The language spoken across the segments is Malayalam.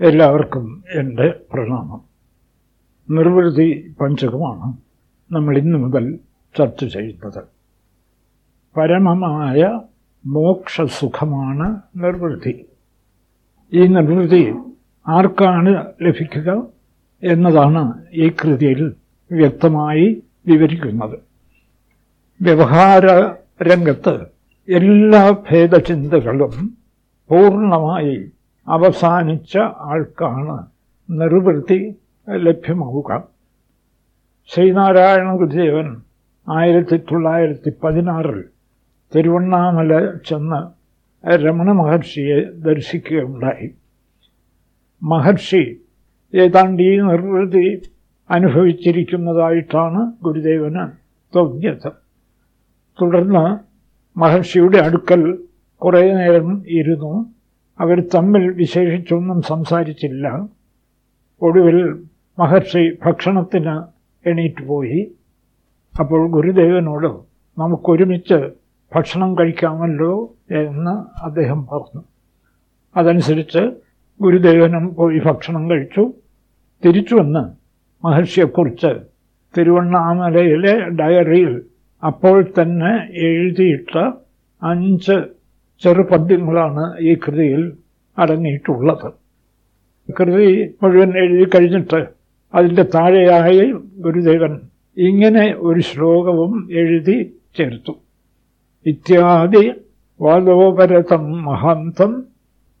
എല്ലാവർക്കും എന്റെ പ്രണാമം. നിർവൃതി പഞ്ചകമാണ് നമ്മൾ ഇന്നു മുതൽ ചർച്ച ചെയ്യുന്നത്. പരമമായ മോക്ഷസുഖമാണ് നിർവൃതി. ഈ നിർവൃതി ആർക്കാണ് ലഭിക്കുക എന്നതാണ് ഈ കൃതിയിൽ വ്യക്തമായി വിവരിക്കുന്നത്. വ്യവഹാര രംഗത്ത് എല്ലാ ഭേദചിന്തകളും പൂർണമായി അവസാനിച്ച ആൾക്കാണ്. നിർവൃത്തി ലഭ്യമാവുക. ശ്രീനാരായണ ഗുരുദേവൻ ആയിരത്തി തൊള്ളായിരത്തി പതിനാറിൽ തിരുവണ്ണാമല ചെന്ന് രമണ മഹർഷിയെ ദർശിക്കുകയുണ്ടായി. മഹർഷി ഏതാണ്ട് ഈ നിർവൃതി അനുഭവിച്ചിരിക്കുന്നതായിട്ടാണ് ഗുരുദേവന് തോന്നിയത്. തുടർന്ന് മഹർഷിയുടെ അടുക്കൽ കുറേ നേരം ഇരുന്നു. അവർ തമ്മിൽ വിശേഷിച്ചൊന്നും സംസാരിച്ചില്ല. ഒടുവിൽ മഹർഷി ഭക്ഷണത്തിന് എണീറ്റ് പോയി. അപ്പോൾ ഗുരുദേവനോട് നമുക്കൊരുമിച്ച് ഭക്ഷണം കഴിക്കാമല്ലോ എന്ന് അദ്ദേഹം പറഞ്ഞു. അതനുസരിച്ച് ഗുരുദേവനും പോയി ഭക്ഷണം കഴിച്ചു. തിരിച്ചു വന്ന് മഹർഷിയെക്കുറിച്ച് തിരുവണ്ണാമലയിലെ ഡയറിയിൽ അപ്പോൾ തന്നെ എഴുതിയിട്ട അഞ്ച് ചെറുപദ്യങ്ങളാണ് ഈ കൃതിയിൽ അടങ്ങിയിട്ടുള്ളത്. കൃതി മുഴുവൻ എഴുതി കഴിഞ്ഞിട്ട് അതിന്റെ താഴെയായി ഗുരുദേവൻ ഇങ്ങനെ ഒരു ശ്ലോകവും എഴുതി ചേർത്തു. ഇത്യാദി വാദോപരതം മഹാന്തം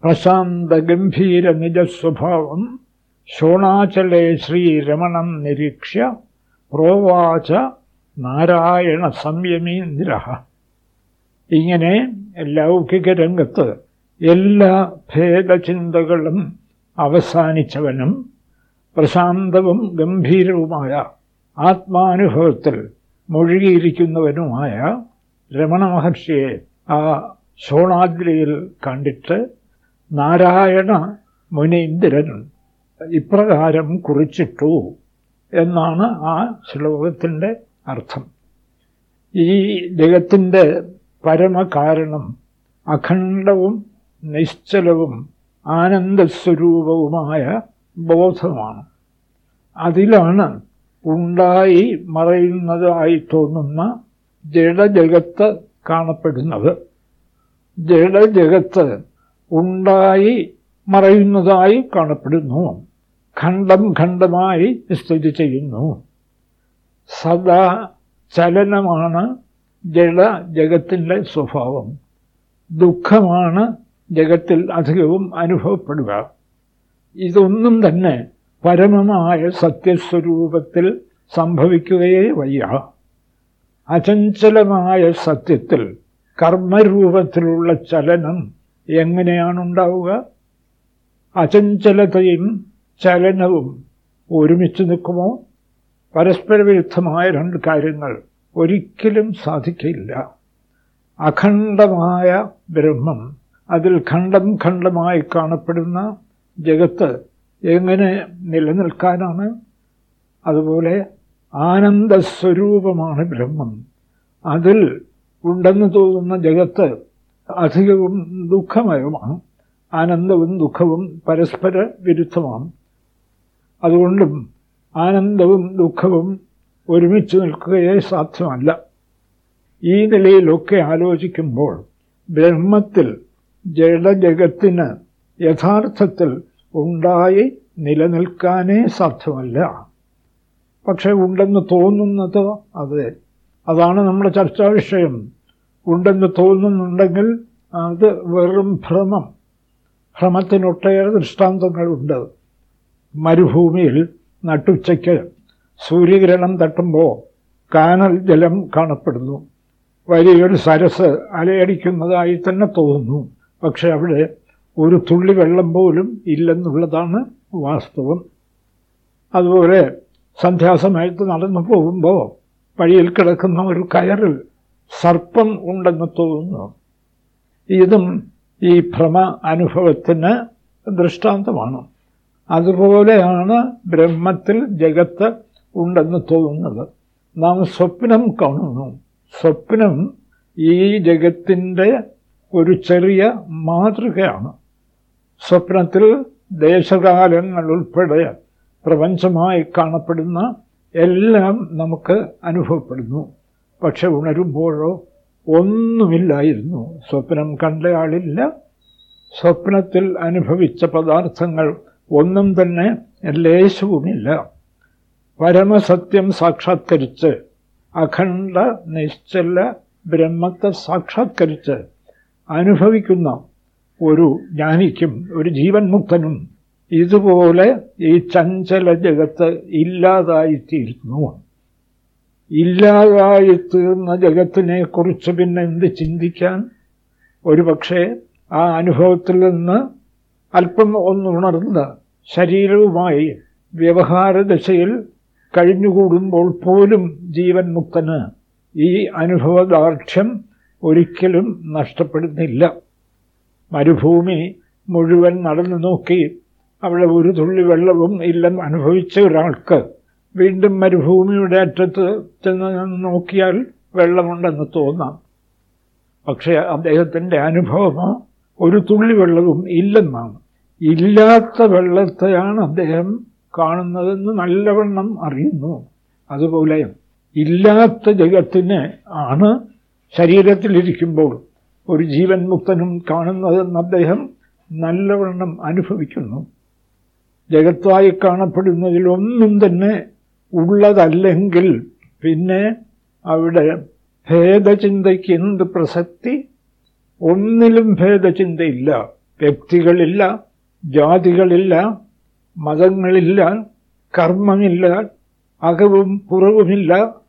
പ്രശാന്ത ഗംഭീര നിജസ്വഭാവം ശോണാചലേ ശ്രീരമണം നിരീക്ഷ്യ പ്രോവാച നാരായണ സംയമീന്ദ്ര. ഇങ്ങനെ ലൗകിക രംഗത്ത് എല്ലാ ഭേദചിന്തകളും അവസാനിച്ചവനും പ്രശാന്തവും ഗംഭീരവുമായ ആത്മാനുഭവത്തിൽ മുഴുകിയിരിക്കുന്നവനുമായ രമണ മഹർഷിയെ ആ ശോണാദ്രിയിൽ കണ്ടിട്ട് നാരായണ മുനീന്ദ്രൻ ഇപ്രകാരം കുറിച്ചിട്ടു എന്നാണ് ആ ശ്ലോകത്തിന്റെ അർത്ഥം. ഈ ജഗത്തിന്റെ പരമകാരണം അഖണ്ഡവും നിശ്ചലവും ആനന്ദസ്വരൂപവുമായ ബോധമാണ്. അതിലാണ് ഉണ്ടായി മറയുന്നതായി തോന്നുന്ന ജഡജഗത്ത് കാണപ്പെടുന്നത്. ജഡജഗത്ത് ഉണ്ടായി മറയുന്നതായി കാണപ്പെടുന്നു. ഖണ്ഡം ഖണ്ഡമായി സ്ഥിതി ചെയ്യുന്നു. സദാ ചലനമാണ് ജഡ ജഗത്തിന്റെ സ്വഭാവം. ദുഃഖമാണ് ജഗത്തിൽ അധികവും അനുഭവപ്പെടുക. ഇതൊന്നും തന്നെ പരമമായ സത്യസ്വരൂപത്തിൽ സംഭവിക്കുകയേ വയ്യ. അചഞ്ചലമായ സത്യത്തിൽ കർമ്മരൂപത്തിലുള്ള ചലനം എങ്ങനെയാണുണ്ടാവുക? അചഞ്ചലതയും ചലനവും ഒരുമിച്ച് നിൽക്കുമോ? പരസ്പര വിരുദ്ധമായ രണ്ട് കാര്യങ്ങൾ ഒരിക്കലും സാധിക്കില്ല. അഖണ്ഡമായ ബ്രഹ്മം അതിൽ ഖണ്ഡം ഖണ്ഡമായി കാണപ്പെടുന്ന ജഗത്ത് എങ്ങനെ നിലനിൽക്കാനാണ്? അതുപോലെ ആനന്ദസ്വരൂപമാണ് ബ്രഹ്മം. അതിൽ ഉണ്ടെന്ന് തോന്നുന്ന ജഗത്ത് അധികവും ദുഃഖമയമാണ്. ആനന്ദവും ദുഃഖവും പരസ്പര വിരുദ്ധമാണ്. അതുകൊണ്ടും ആനന്ദവും ദുഃഖവും ഒരുമിച്ച് നിൽക്കുകയേ സാധ്യമല്ല. ഈ നിലയിലൊക്കെ ആലോചിക്കുമ്പോൾ ബ്രഹ്മത്തിൽ ജഡജഗത്തിന് യഥാർത്ഥത്തിൽ ഉണ്ടായി നിലനിൽക്കാനേ സാധ്യമല്ല. പക്ഷെ ഉണ്ടെന്ന് തോന്നുന്നത് അതെ. അതാണ് നമ്മുടെ ചർച്ചാ വിഷയം. ഉണ്ടെന്ന് തോന്നുന്നുണ്ടെങ്കിൽ അത് വെറും ഭ്രമം. ഭ്രമത്തിനൊട്ടേറെ ദൃഷ്ടാന്തങ്ങളുണ്ട്. മരുഭൂമിയിൽ നട്ടുച്ചയ്ക്ക് സൂര്യകിരണം തട്ടുമ്പോൾ കാനൽ ജലം കാണപ്പെടുന്നു. വലിയൊരു സരസ് അലയടിക്കുന്നതായി തന്നെ തോന്നുന്നു. പക്ഷെ അവിടെ ഒരു തുള്ളി വെള്ളം പോലും ഇല്ലെന്നുള്ളതാണ് വാസ്തവം. അതുപോലെ സന്ധ്യാസമയത്ത് നടന്നു പോകുമ്പോൾ വഴിയിൽ കിടക്കുന്ന ഒരു കയറിൽ സർപ്പം ഉണ്ടെന്ന് തോന്നുന്നു. ഇതും ഈ ഭ്രമ അനുഭവത്തിന് ദൃഷ്ടാന്തമാണ്. അതുപോലെയാണ് ബ്രഹ്മത്തിൽ ജഗത്ത് ഉണ്ടെന്ന് തോന്നുന്നത്. നാം സ്വപ്നം കാണുന്നു. സ്വപ്നം ഈ ജഗത്തിന്റെ ഒരു ചെറിയ മാതൃകയാണ്. സ്വപ്നത്തിൽ ദേശകാലങ്ങൾ ഉൾപ്പെടെ പ്രപഞ്ചമായി കാണപ്പെടുന്ന എല്ലാം നമുക്ക് അനുഭവപ്പെടുന്നു. പക്ഷെ ഉണരുമ്പോഴോ ഒന്നുമില്ലായിരുന്നു. സ്വപ്നം കണ്ടയാളില്ല സ്വപ്നത്തിൽ അനുഭവിച്ച പദാർത്ഥങ്ങൾ ഒന്നും തന്നെ ലേശവുമില്ല. പരമസത്യം സാക്ഷാത്കരിച്ച് അഖണ്ഡ നിശ്ചല ബ്രഹ്മത്തെ സാക്ഷാത്കരിച്ച് അനുഭവിക്കുന്ന ഒരു ജ്ഞാനിക്കും ഒരു ജീവൻ മുക്തനും ഇതുപോലെ ഈ ചഞ്ചല ജഗത്ത് ഇല്ലാതായിത്തീരുന്നു. ഇല്ലാതായിത്തീർന്ന ജഗത്തിനെക്കുറിച്ച് പിന്നെ എന്ത് ചിന്തിക്കാൻ? ഒരു പക്ഷേ ആ അനുഭവത്തിൽ നിന്ന് അല്പം ഒന്നുണർന്ന് ശരീരവുമായി വ്യവഹാരദശയിൽ കഴിഞ്ഞുകൂടുമ്പോൾ പോലും ജീവൻ മുക്തന് ഈ അനുഭവദാർഢ്യം ഒരിക്കലും നഷ്ടപ്പെടുന്നില്ല. മരുഭൂമി മുഴുവൻ നടന്നു നോക്കി അവിടെ ഒരു തുള്ളി വെള്ളവും ഇല്ലെന്ന് അനുഭവിച്ച ഒരാൾക്ക് വീണ്ടും മരുഭൂമിയുടെ അറ്റത്ത് ചെന്ന് നോക്കിയാൽ വെള്ളമുണ്ടെന്ന് തോന്നാം. പക്ഷേ അദ്ദേഹത്തിന്റെ അനുഭവമോ ഒരു തുള്ളി വെള്ളവും ഇല്ലെന്നാണ്. ഇല്ലാത്ത വെള്ളത്തെയാണ് അദ്ദേഹം കാണുന്നതെന്ന് നല്ലവണ്ണം അറിയുന്നു. അതുപോലെ ഇല്ലാത്ത ജഗത്തിനെ ആണ് ശരീരത്തിലിരിക്കുമ്പോൾ ഒരു ജീവൻ മുക്തനും കാണുന്നതെന്ന് അദ്ദേഹം നല്ലവണ്ണം അനുഭവിക്കുന്നു. ജഗത്തായി കാണപ്പെടുന്നതിലൊന്നും തന്നെ ഉള്ളതല്ലെങ്കിൽ പിന്നെ അവിടെ ഭേദചിന്തയ്ക്ക് എന്ത് പ്രസക്തി? ഒന്നിലും ഭേദചിന്തയില്ല. വ്യക്തികളില്ല ജാതികളില്ല മതങ്ങളില്ല കർമ്മമില്ല അകവും പുറവുമില്ല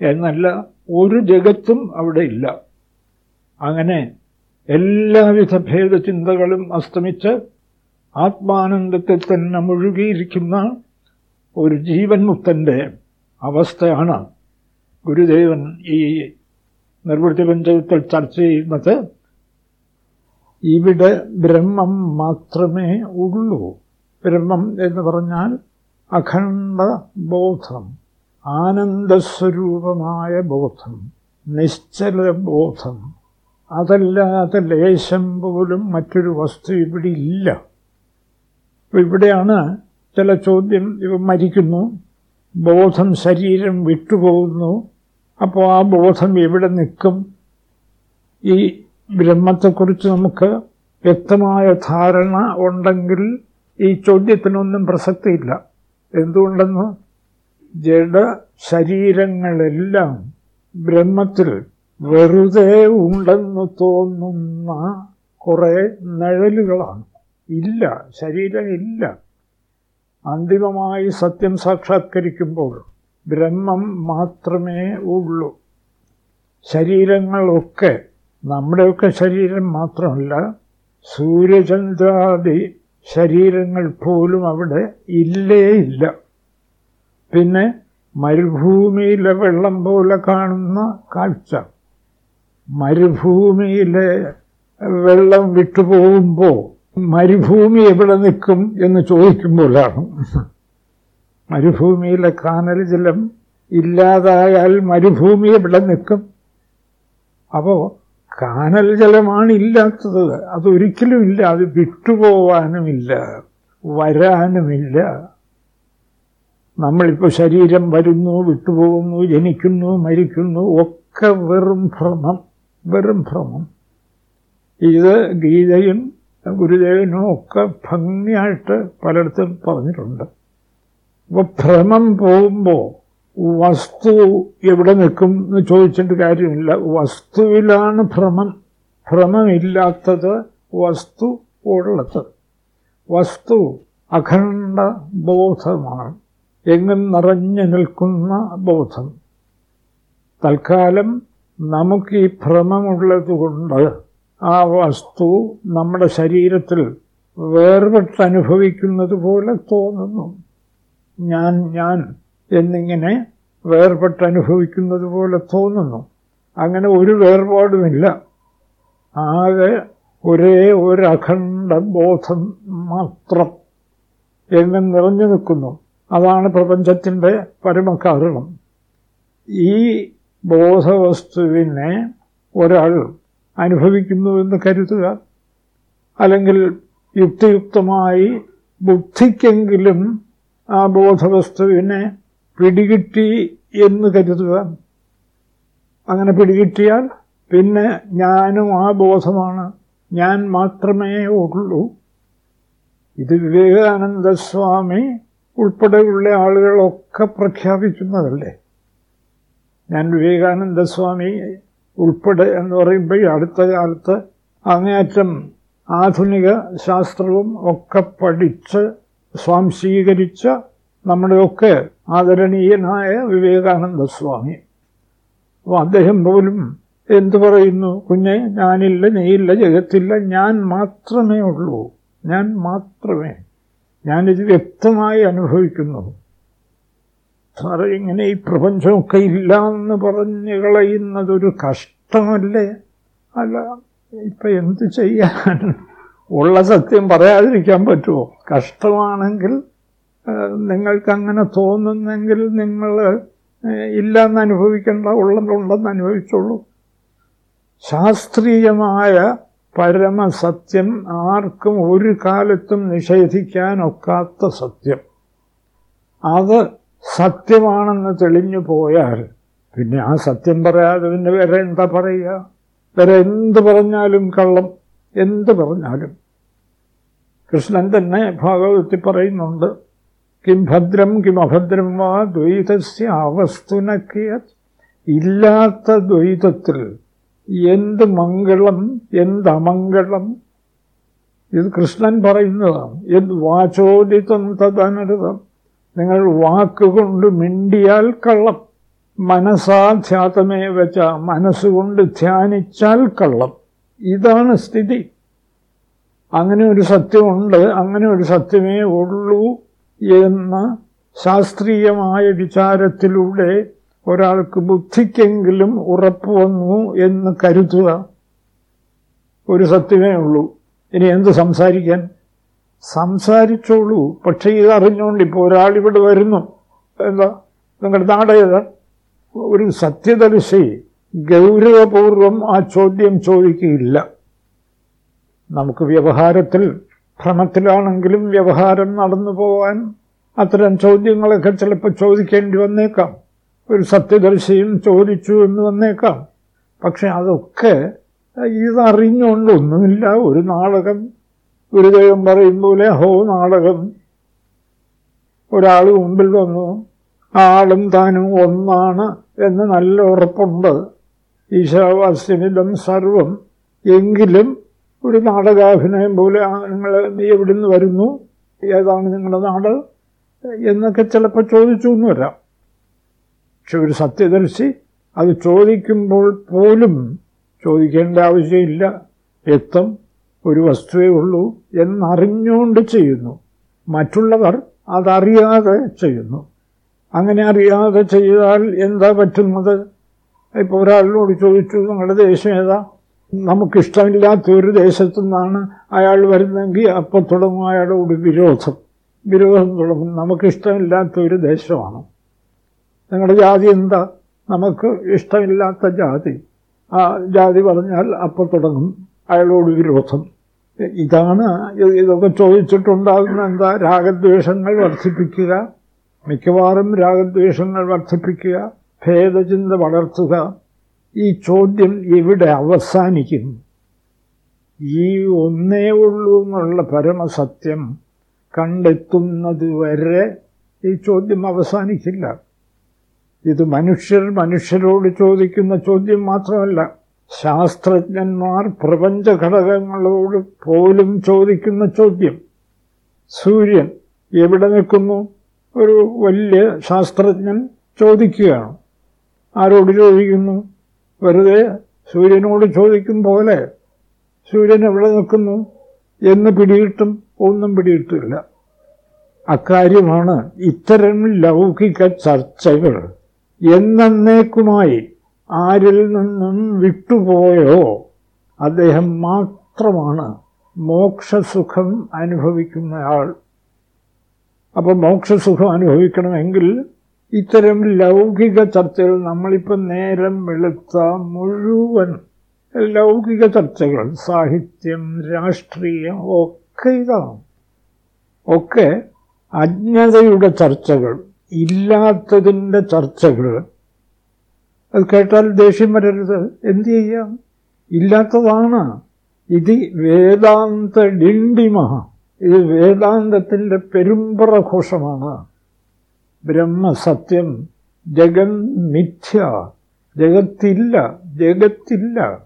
എന്നല്ല ഒരു ജഗത്തും അവിടെ ഇല്ല. അങ്ങനെ എല്ലാവിധ ഭേദചിന്തകളും അസ്തമിച്ച് ആത്മാനന്ദത്തിൽ തന്നെ മുഴുകിയിരിക്കുന്ന ഒരു ജീവൻ മുക്തന്റെ അവസ്ഥയാണ് ഗുരുദേവൻ ഈ നിർവൃത്തി പഞ്ചകത്തിൽ ചർച്ച ചെയ്യുന്നത്. ഇവിടെ ബ്രഹ്മം മാത്രമേ ഉള്ളൂ. ബ്രഹ്മം എന്ന് പറഞ്ഞാൽ അഖണ്ഡ ബോധം ആനന്ദസ്വരൂപമായ ബോധം നിശ്ചല ബോധം അതല്ലാതെ ലേശം പോലും മറ്റൊരു വസ്തു ഇവിടെ ഇല്ല. ഇവിടെയാണ് ചില ചോദ്യം ഇവ മരിക്കുന്നു. ബോധം ശരീരം വിട്ടുപോകുന്നു. അപ്പോൾ ആ ബോധം എവിടെ നിൽക്കും? ഈ ബ്രഹ്മത്തെക്കുറിച്ച് നമുക്ക് വ്യക്തമായ ധാരണ ഉണ്ടെങ്കിൽ ഈ ചോദ്യത്തിനൊന്നും പ്രസക്തിയില്ല. എന്തുകൊണ്ടെന്ന്? ജഡ ശരീരങ്ങളെല്ലാം ബ്രഹ്മത്തിൽ വെറുതെ ഉണ്ടെന്ന് തോന്നുന്ന കുറേ നിഴലുകളാണ്. ഇല്ല ശരീരമില്ല അന്തിമമായി സത്യം സാക്ഷാത്കരിക്കുമ്പോൾ ബ്രഹ്മം മാത്രമേ ഉള്ളൂ. ശരീരങ്ങളൊക്കെ നമ്മുടെയൊക്കെ ശരീരം മാത്രമല്ല സൂര്യചന്ദ്രാദി ശരീരങ്ങൾ പോലും അവിടെ ഇല്ലേ ഇല്ല. പിന്നെ മരുഭൂമിയിലെ വെള്ളം പോലെ കാണുന്ന കാഴ്ച. മരുഭൂമിയിലെ വെള്ളം വിട്ടുപോകുമ്പോൾ മരുഭൂമി എവിടെ നിൽക്കും എന്ന് ചോദിക്കുമ്പോഴാണ്. മരുഭൂമിയിലെ കാനൽ ജലം ഇല്ലാതായാൽ മരുഭൂമി എവിടെ നിൽക്കും? അപ്പോൾ കാനൽ ജലമാണ് ഇല്ലാത്തത്. അതൊരിക്കലും ഇല്ല. അത് വിട്ടുപോവാനുമില്ല. വരാനുമില്ല. നമ്മളിപ്പോൾ ശരീരം വരുന്നു വിട്ടുപോകുന്നു ജനിക്കുന്നു മരിക്കുന്നു ഒക്കെ വെറും ഭ്രമം. വെറും ഭ്രമം. ഇത് ഗീതയും ഗുരുദേവനും ഒക്കെ ഭംഗിയായിട്ട് പലയിടത്തും പറഞ്ഞിട്ടുണ്ട്. അപ്പോൾ ഭ്രമം പോകുമ്പോൾ വസ്തു എവിടെ നിൽക്കും എന്ന് ചോദിച്ചിട്ട് കാര്യമില്ല. വസ്തുവിലാണ് ഭ്രമം. ഭ്രമമില്ലാത്തത് വസ്തു ഉള്ളത്. വസ്തു അഖണ്ഡ ബോധമാണ് എങ്ങും നിറഞ്ഞു നിൽക്കുന്ന ബോധം. തൽക്കാലം നമുക്ക് ഈ ഭ്രമമുള്ളത് കൊണ്ട് ആ വസ്തു നമ്മുടെ ശരീരത്തിൽ വേർപെട്ട് അനുഭവിക്കുന്നത് പോലെ തോന്നുന്നു. ഞാൻ ഞാൻ എന്നിങ്ങനെ വേർപെട്ട് അനുഭവിക്കുന്നത് പോലെ തോന്നുന്നു. അങ്ങനെ ഒരു വേർപാടുമില്ല. ആകെ ഒരേ ഒരു അഖണ്ഡ ബോധം മാത്രം എങ്ങും നിറഞ്ഞു നിൽക്കുന്നു. അതാണ് പ്രപഞ്ചത്തിന്റെ പരമകാരണം. ഈ ബോധവസ്തുവിനെ ഒരാൾ അനുഭവിക്കുന്നു എന്ന് കരുതുക. അല്ലെങ്കിൽ യുക്തിയുക്തമായി ബുദ്ധിക്കെങ്കിലും ആ ബോധവസ്തുവിനെ പിടികിട്ടി എന്ന് കരുതുക. അങ്ങനെ പിടികിട്ടിയാൽ പിന്നെ ഞാനും ആ ബോധമാണ്. ഞാൻ മാത്രമേ ഉള്ളൂ. ഇത് വിവേകാനന്ദ സ്വാമി ഉൾപ്പെടെയുള്ള ആളുകളൊക്കെ പ്രഖ്യാപിക്കുന്നതല്ലേ? ഞാൻ വിവേകാനന്ദ സ്വാമി ഉൾപ്പെടെ എന്ന് പറയുമ്പോൾ അടുത്ത കാലത്ത് അങ്ങേയറ്റം ആധുനിക ശാസ്ത്രവും ഒക്കെ പഠിച്ച് സ്വാംശീകരിച്ച നമ്മുടെയൊക്കെ ആദരണീയനായ വിവേകാനന്ദ സ്വാമി. അപ്പോൾ അദ്ദേഹം പോലും എന്തു പറയുന്നു? കുഞ്ഞെ ഞാനില്ല നീയില്ല ജഗത്തില്ല ഞാൻ മാത്രമേ ഉള്ളൂ. ഞാൻ മാത്രമേ. ഞാനിത് വ്യക്തമായി അനുഭവിക്കുന്നു. സാറ് ഇങ്ങനെ ഈ പ്രപഞ്ചമൊക്കെ ഇല്ല എന്ന് പറഞ്ഞു കളയുന്നതൊരു കഷ്ടമല്ലേ? അല്ല ഇപ്പൊ എന്ത് ചെയ്യാൻ? ഉള്ള സത്യം പറയാതിരിക്കാൻ പറ്റുമോ? കഷ്ടമാണെങ്കിൽ നിങ്ങൾക്കങ്ങനെ തോന്നുന്നെങ്കിൽ നിങ്ങൾ ഇല്ലെന്ന് അനുഭവിക്കേണ്ട ഉള്ളതുണ്ടെന്ന് അനുഭവിച്ചോളൂ ശാസ്ത്രീയമായ പരമസത്യം ആർക്കും ഒരു കാലത്തും നിഷേധിക്കാനൊക്കാത്ത സത്യം. അത് സത്യമാണെന്ന് തെളിഞ്ഞു പോയാൽ പിന്നെ ആ സത്യം പറയാതെ പിന്നെ വേറെ എന്താ പറയുക? വേറെ എന്ത് പറഞ്ഞാലും കള്ളം. എന്ത് പറഞ്ഞാലും. കൃഷ്ണൻ തന്നെ ഭാഗവത്തിൽ പറയുന്നുണ്ട് കിം ഭദ്രം കിം അഭദ്രം വാ ദ്വൈതസ്യ അവസ്തുനക്കിയ ഇല്ലാത്ത ദ്വൈതത്തിൽ എന്ത് മംഗളം എന്ത് അമംഗളം? ഇത് കൃഷ്ണൻ പറയുന്നതാണ്. എന്ത് വാചോദിതം തദനരുതം. നിങ്ങൾ വാക്കുകൊണ്ട് മിണ്ടിയാൽ കള്ളം. മനസാധ്യാതമേ വെച്ച മനസ്സുകൊണ്ട് ധ്യാനിച്ചാൽ കള്ളം. ഇതാണ് സ്ഥിതി. അങ്ങനെ ഒരു സത്യമുണ്ട് അങ്ങനെ ഒരു സത്യമേ ഉള്ളൂ. എന്ന് ശാസ്ത്രീയമായ വിചാരത്തിലൂടെ ഒരാൾക്ക് ബുദ്ധിക്കെങ്കിലും ഉറപ്പ് വന്നു എന്ന് കരുതുക. ഒരു സത്യമേ ഉള്ളൂ. ഇനി എന്ത് സംസാരിക്കാൻ? സംസാരിച്ചോളൂ. പക്ഷേ ഇത് അറിഞ്ഞുകൊണ്ട് ഇപ്പോൾ ഒരാളിവിടെ വരുന്നു. എന്താ? നിങ്ങളുടെ നാടേതാ ഒരു സത്യദർശി ഗൗരവപൂർവം ആ ചോദ്യം ചോദിക്കുകയില്ല. നമുക്ക് വ്യവഹാരത്തിൽ ഭ്രമത്തിലാണെങ്കിലും വ്യവഹാരം നടന്നു പോവാൻ അത്തരം ചോദ്യങ്ങളൊക്കെ ചിലപ്പോൾ ചോദിക്കേണ്ടി വന്നേക്കാം. ഒരു സത്യദർശിയും ചോദിച്ചു എന്ന് വന്നേക്കാം. പക്ഷെ അതൊക്കെ ഇതറിഞ്ഞുകൊണ്ടൊന്നുമില്ല ഒരു നാടകം ഗുരുദേവൻ പറയും പോലെ ഹോ നാടകം. ഒരാൾ മുമ്പിൽ വന്നു ആളും താനും ഒന്നാണ് എന്ന് നല്ല ഉറപ്പുണ്ട്. ഈശാവാസ്യമിതം സർവം എങ്കിലും ഒരു നാടകാഭിനയം പോലെ നിങ്ങൾ നീ നിന്ന് വരുന്നു? ഏതാണ് നിങ്ങളുടെ നാട് എന്നൊക്കെ ചിലപ്പോൾ ചോദിച്ചു എന്ന് വരാം. പക്ഷെ ഒരു സത്യദർശി അത് ചോദിക്കുമ്പോൾ പോലും ചോദിക്കേണ്ട ആവശ്യമില്ല. വ്യക്തം ഒരു വസ്തുവേ ഉള്ളൂ എന്നറിഞ്ഞുകൊണ്ട് ചെയ്യുന്നു. മറ്റുള്ളവർ അതറിയാതെ ചെയ്യുന്നു. അങ്ങനെ അറിയാതെ ചെയ്താൽ എന്താ പറ്റുന്നത്? ഇപ്പോൾ ഒരാളിനോട് ചോദിച്ചു നിങ്ങളുടെ ദേശം ഏതാ? നമുക്കിഷ്ടമില്ലാത്ത ഒരു ദേശത്തു നിന്നാണ് അയാൾ വരുന്നെങ്കിൽ അപ്പം തുടങ്ങും അയാളോട് വിരോധം. വിരോധം തുടങ്ങും. നമുക്കിഷ്ടമില്ലാത്ത ഒരു ദേശമാണ്. നിങ്ങളുടെ ജാതി എന്താ? നമുക്ക് ഇഷ്ടമില്ലാത്ത ജാതി. ആ ജാതി പറഞ്ഞാൽ അപ്പം തുടങ്ങും അയാളോട് വിരോധം. ഇതാണ് ഇതൊക്കെ ചോദിച്ചിട്ടുണ്ടാകുന്ന എന്താ? രാഗദ്വേഷങ്ങൾ വർദ്ധിപ്പിക്കുക. മിക്കവാറും രാഗദ്വേഷങ്ങൾ വർദ്ധിപ്പിക്കുക. ഭേദചിന്ത വളർത്തുക. ഈ ചോദ്യം എവിടെ അവസാനിക്കും ഈ ഒന്നേ ഉള്ളൂ എന്നുള്ള പരമസത്യം കണ്ടെത്തുന്നത് വരെ ഈ ചോദ്യം അവസാനിക്കില്ല. ഇത് മനുഷ്യർ മനുഷ്യരോട് ചോദിക്കുന്ന ചോദ്യം മാത്രമല്ല ശാസ്ത്രജ്ഞന്മാർ പ്രപഞ്ചഘടകങ്ങളോട് പോലും ചോദിക്കുന്ന ചോദ്യം. സൂര്യൻ എവിടെ നിൽക്കുന്നു? ഒരു വലിയ ശാസ്ത്രജ്ഞൻ ചോദിക്കുകയാണ്. ആരോട് ചോദിക്കുന്നു? വെറുതെ സൂര്യനോട് ചോദിക്കും പോലെ സൂര്യൻ എവിടെ നിൽക്കുന്നു എന്ന് പിടിയിട്ടും ഒന്നും പിടിയിട്ടില്ല അക്കാര്യമാണ് ഇത്തരം ലൗകിക ചർച്ചകൾ എന്നേക്കുമായി ആരിൽ നിന്നും വിട്ടുപോയോ? അദ്ദേഹം മാത്രമാണ് മോക്ഷസുഖം അനുഭവിക്കുന്നയാൾ. അപ്പോൾ മോക്ഷസുഖം അനുഭവിക്കണമെങ്കിൽ ഇത്തരം ലൗകിക ചർച്ചകൾ നമ്മളിപ്പോൾ നേരം വെളുത്ത മുഴുവൻ ലൗകിക ചർച്ചകൾ സാഹിത്യം രാഷ്ട്രീയം ഒക്കെ ഇതാണ്. ഒക്കെ അജ്ഞതയുടെ ചർച്ചകൾ ഇല്ലാത്തതിന്റെ ചർച്ചകൾ. അത് കേട്ടാൽ ദേഷ്യം വരരുത്. എന്ത് ചെയ്യാം? ഇല്ലാത്തതാണ്. ഇത് വേദാന്ത ഡിണ്ടിമ. ഇത് വേദാന്തത്തിന്റെ പെരുമ്പറഘോഷമാണ് ബ്രഹ്മസത്യം ജഗൻ മിഥ്യ ജഗത്തില്ല ജഗത്തില്ല.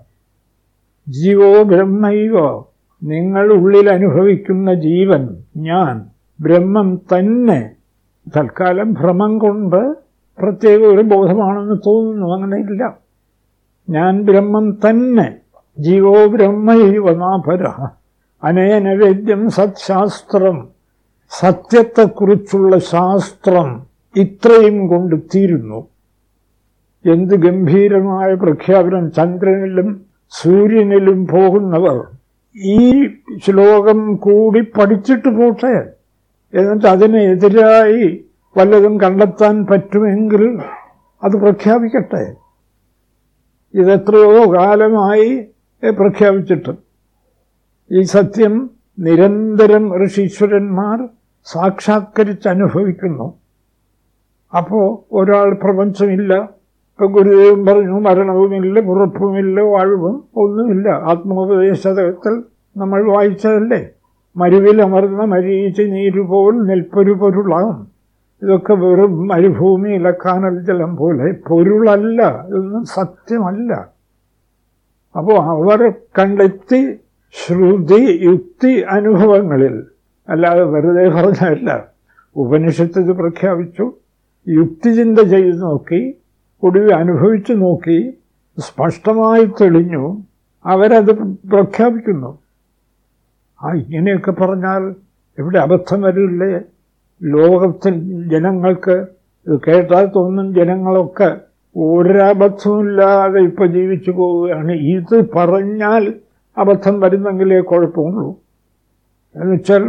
ജീവോ ബ്രഹ്മൈവ നിങ്ങൾ ഉള്ളിൽ അനുഭവിക്കുന്ന ജീവൻ ഞാൻ ബ്രഹ്മം തന്നെ. തൽക്കാലം ഭ്രമം കൊണ്ട് പ്രത്യേക ഒരു ബോധമാണെന്ന് തോന്നുന്നു അങ്ങനെയില്ല. ഞാൻ ബ്രഹ്മം തന്നെ. ജീവോ ബ്രഹ്മൈവ നാഭര അനേനവേദ്യം സത്ശാസ്ത്രം. സത്യത്തെക്കുറിച്ചുള്ള ശാസ്ത്രം ഇത്രയും കൊണ്ട് തീരുന്നു. എന്ത് ഗംഭീരമായ പ്രഖ്യാപനം ചന്ദ്രനിലും സൂര്യനിലും പോകുന്നവർ ഈ ശ്ലോകം കൂടി പഠിച്ചിട്ട് പോട്ടെ. എന്നിട്ട് അതിനെതിരായി വല്ലതും കണ്ടെത്താൻ പറ്റുമെങ്കിൽ അത് പ്രഖ്യാപിക്കട്ടെ. ഇതെത്രയോ കാലമായി പ്രഖ്യാപിച്ചിട്ട് ഈ സത്യം നിരന്തരം ഋഷീശ്വരന്മാർ സാക്ഷാത്കരിച്ചനുഭവിക്കുന്നു. അപ്പോൾ ഒരാൾ പ്രപഞ്ചമില്ല ഇപ്പം ഗുരുദേവൻ പറഞ്ഞു മരണവുമില്ല ഉറപ്പുമില്ല വാഴവും ഒന്നുമില്ല. ആത്മോപദേശത്തിൽ നമ്മൾ വായിച്ചതല്ലേ? മരുവിലമർന്ന മരീച്ച് നീരുപോൽ നെൽപ്പൊരു പൊരുളാം. ഇതൊക്കെ വെറും മരുഭൂമിയിലെ കാനൽ ജലം പോലെ പൊരുളല്ല ഇതൊന്നും സത്യമല്ല. അപ്പോൾ അവർ കണ്ടെത്തി ശ്രുതി യുക്തി അനുഭവങ്ങളിൽ അല്ലാതെ വെറുതെ പറഞ്ഞല്ല. ഉപനിഷത്ത് ഇത് പ്രഖ്യാപിച്ചു യുക്തിചിന്ത ചെയ്ത് നോക്കി ഒടുവിൽ അനുഭവിച്ചു നോക്കി സ്പഷ്ടമായി തെളിഞ്ഞു അവരത് പ്രഖ്യാപിക്കുന്നു. ആ ഇങ്ങനെയൊക്കെ പറഞ്ഞാൽ ഇവിടെ അബദ്ധം വരില്ലേ? ലോകത്തിൽ ജനങ്ങൾക്ക് കേട്ടാൽ തോന്നും ജനങ്ങളൊക്കെ ഒരബദ്ധമില്ലാതെ ഇപ്പം ജീവിച്ചു പോവുകയാണ്. ഇത് പറഞ്ഞാൽ അബദ്ധം വരുന്നെങ്കിലേ കുഴപ്പമുള്ളൂ. എന്നുവെച്ചാൽ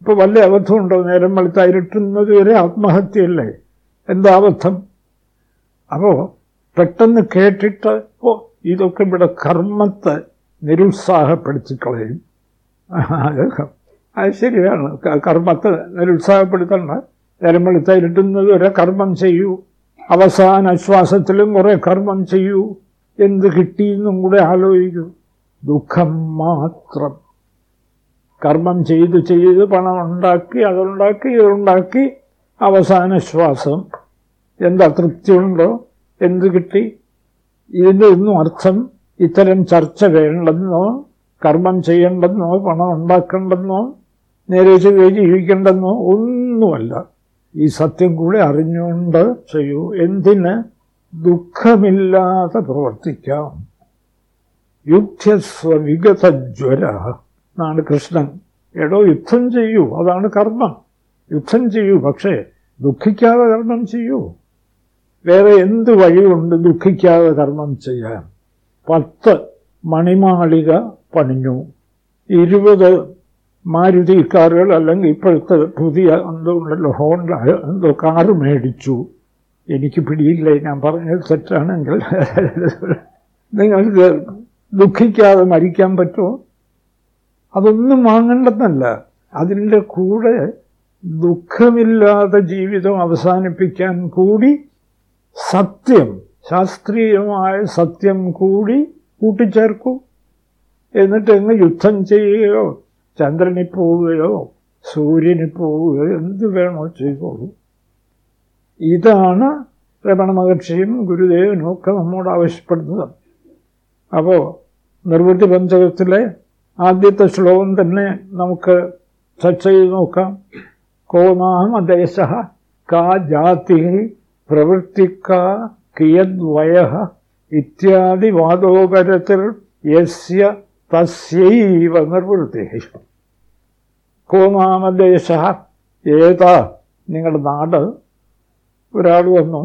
ഇപ്പോൾ വല്ല അബദ്ധമുണ്ടോ? നേരം വെളുത്ത ഇരുട്ടുന്നത് വരെ ആത്മഹത്യയല്ലേ? എന്താ അബദ്ധം? അപ്പോൾ പെട്ടെന്ന് കേട്ടിട്ട് ഓ ഇതൊക്കെ ഇവിടെ കർമ്മത്തെ നിരുത്സാഹപ്പെടുത്തി കളയും അത് ശരിയാണ്. കർമ്മത്തെ നിരുത്സാഹപ്പെടുത്തണ്ട. നേരം വെളുത്ത ഇരുട്ടുന്നത് വരെ കർമ്മം ചെയ്യൂ. അവസാന ശ്വാസത്തിലും കുറെ കർമ്മം ചെയ്യൂ. എന്ത് കിട്ടിയെന്നും കൂടെ ആലോചിക്കൂ. ദുഃഖം മാത്രം. കർമ്മം ചെയ്ത് ചെയ്ത് പണം ഉണ്ടാക്കി അതുണ്ടാക്കി ഇതുണ്ടാക്കി അവസാന ശ്വാസം. എന്താ തൃപ്തിയുണ്ടോ എന്ത് കിട്ടി? ഇതിന്റെ ഒന്നും അർത്ഥം ഇത്തരം ചർച്ച വേണ്ടെന്നോ? കർമ്മം ചെയ്യേണ്ടെന്നോ? പണം ഉണ്ടാക്കേണ്ടെന്നോ? നേരെ ചെയ്ത് ജീവിക്കേണ്ടെന്നോ ഒന്നുമല്ല. ഈ സത്യം കൂടി അറിഞ്ഞുകൊണ്ട് ചെയ്യൂ. എന്തിന്? ദുഃഖമില്ലാതെ പ്രവർത്തിക്കാം. യുദ്ധസ്വ വിഗതജ്വര എന്നാണ് കൃഷ്ണൻ. എടോ യുദ്ധം ചെയ്യൂ. അതാണ് കർമ്മം. യുദ്ധം ചെയ്യൂ പക്ഷേ ദുഃഖിക്കാതെ കർമ്മം ചെയ്യൂ. വേറെ എന്ത് വഴിയുണ്ട് ദുഃഖിക്കാതെ കർമ്മം ചെയ്യാൻ? പത്ത് മണിമാളിക പണിഞ്ഞു. ഇരുപത് മാരുതി കാറുകൾ അല്ലെങ്കിൽ ഇപ്പോഴത്തെ പുതിയ എന്തോ ഉണ്ടല്ലോ ഹോണ്ട എന്തോ കാറ് മേടിച്ചു. എനിക്ക് പിടിയില്ല ഞാൻ പറഞ്ഞത് തെറ്റാണെങ്കിൽ. നിങ്ങൾക്ക് ദുഃഖിക്കാതെ മരിക്കാൻ പറ്റുമോ? അതൊന്നും വാങ്ങേണ്ടെന്നല്ല അതിന്റെ കൂടെ ദുഃഖമില്ലാതെ ജീവിതം അവസാനിപ്പിക്കാൻ കൂടി സത്യം ശാസ്ത്രീയമായ സത്യം കൂടി കൂട്ടിച്ചേർക്കൂ. എന്നിട്ട് എങ്ങ് യുദ്ധം ചെയ്യുകയോ ചന്ദ്രനിൽ പോവുകയോ സൂര്യനിൽ പോവുകയോ എന്ത് വേണോ ചെയ്തോളൂ. ഇതാണ് രമണ മഹർഷിയും ഗുരുദേവനും ഒക്കെ നമ്മോട് ആവശ്യപ്പെടുന്നത്. അപ്പോൾ നിർവൃത്തി പഞ്ചകത്തിലെ ആദ്യത്തെ ശ്ലോകം തന്നെ നമുക്ക് ചർച്ച ചെയ്ത് നോക്കാം. കോമാഹമദേശ ദേശ കാ ജാതി പ്രവൃത്തിക്ക കിയദ്വയ ഇത്യാദി വാദോപരത്തിൽ യസ്യ തസ്യൈവ നിർവൃത്തി. കോമാമദേശ ഏതാ നിങ്ങളുടെ നാട്? ഒരാൾ വന്നു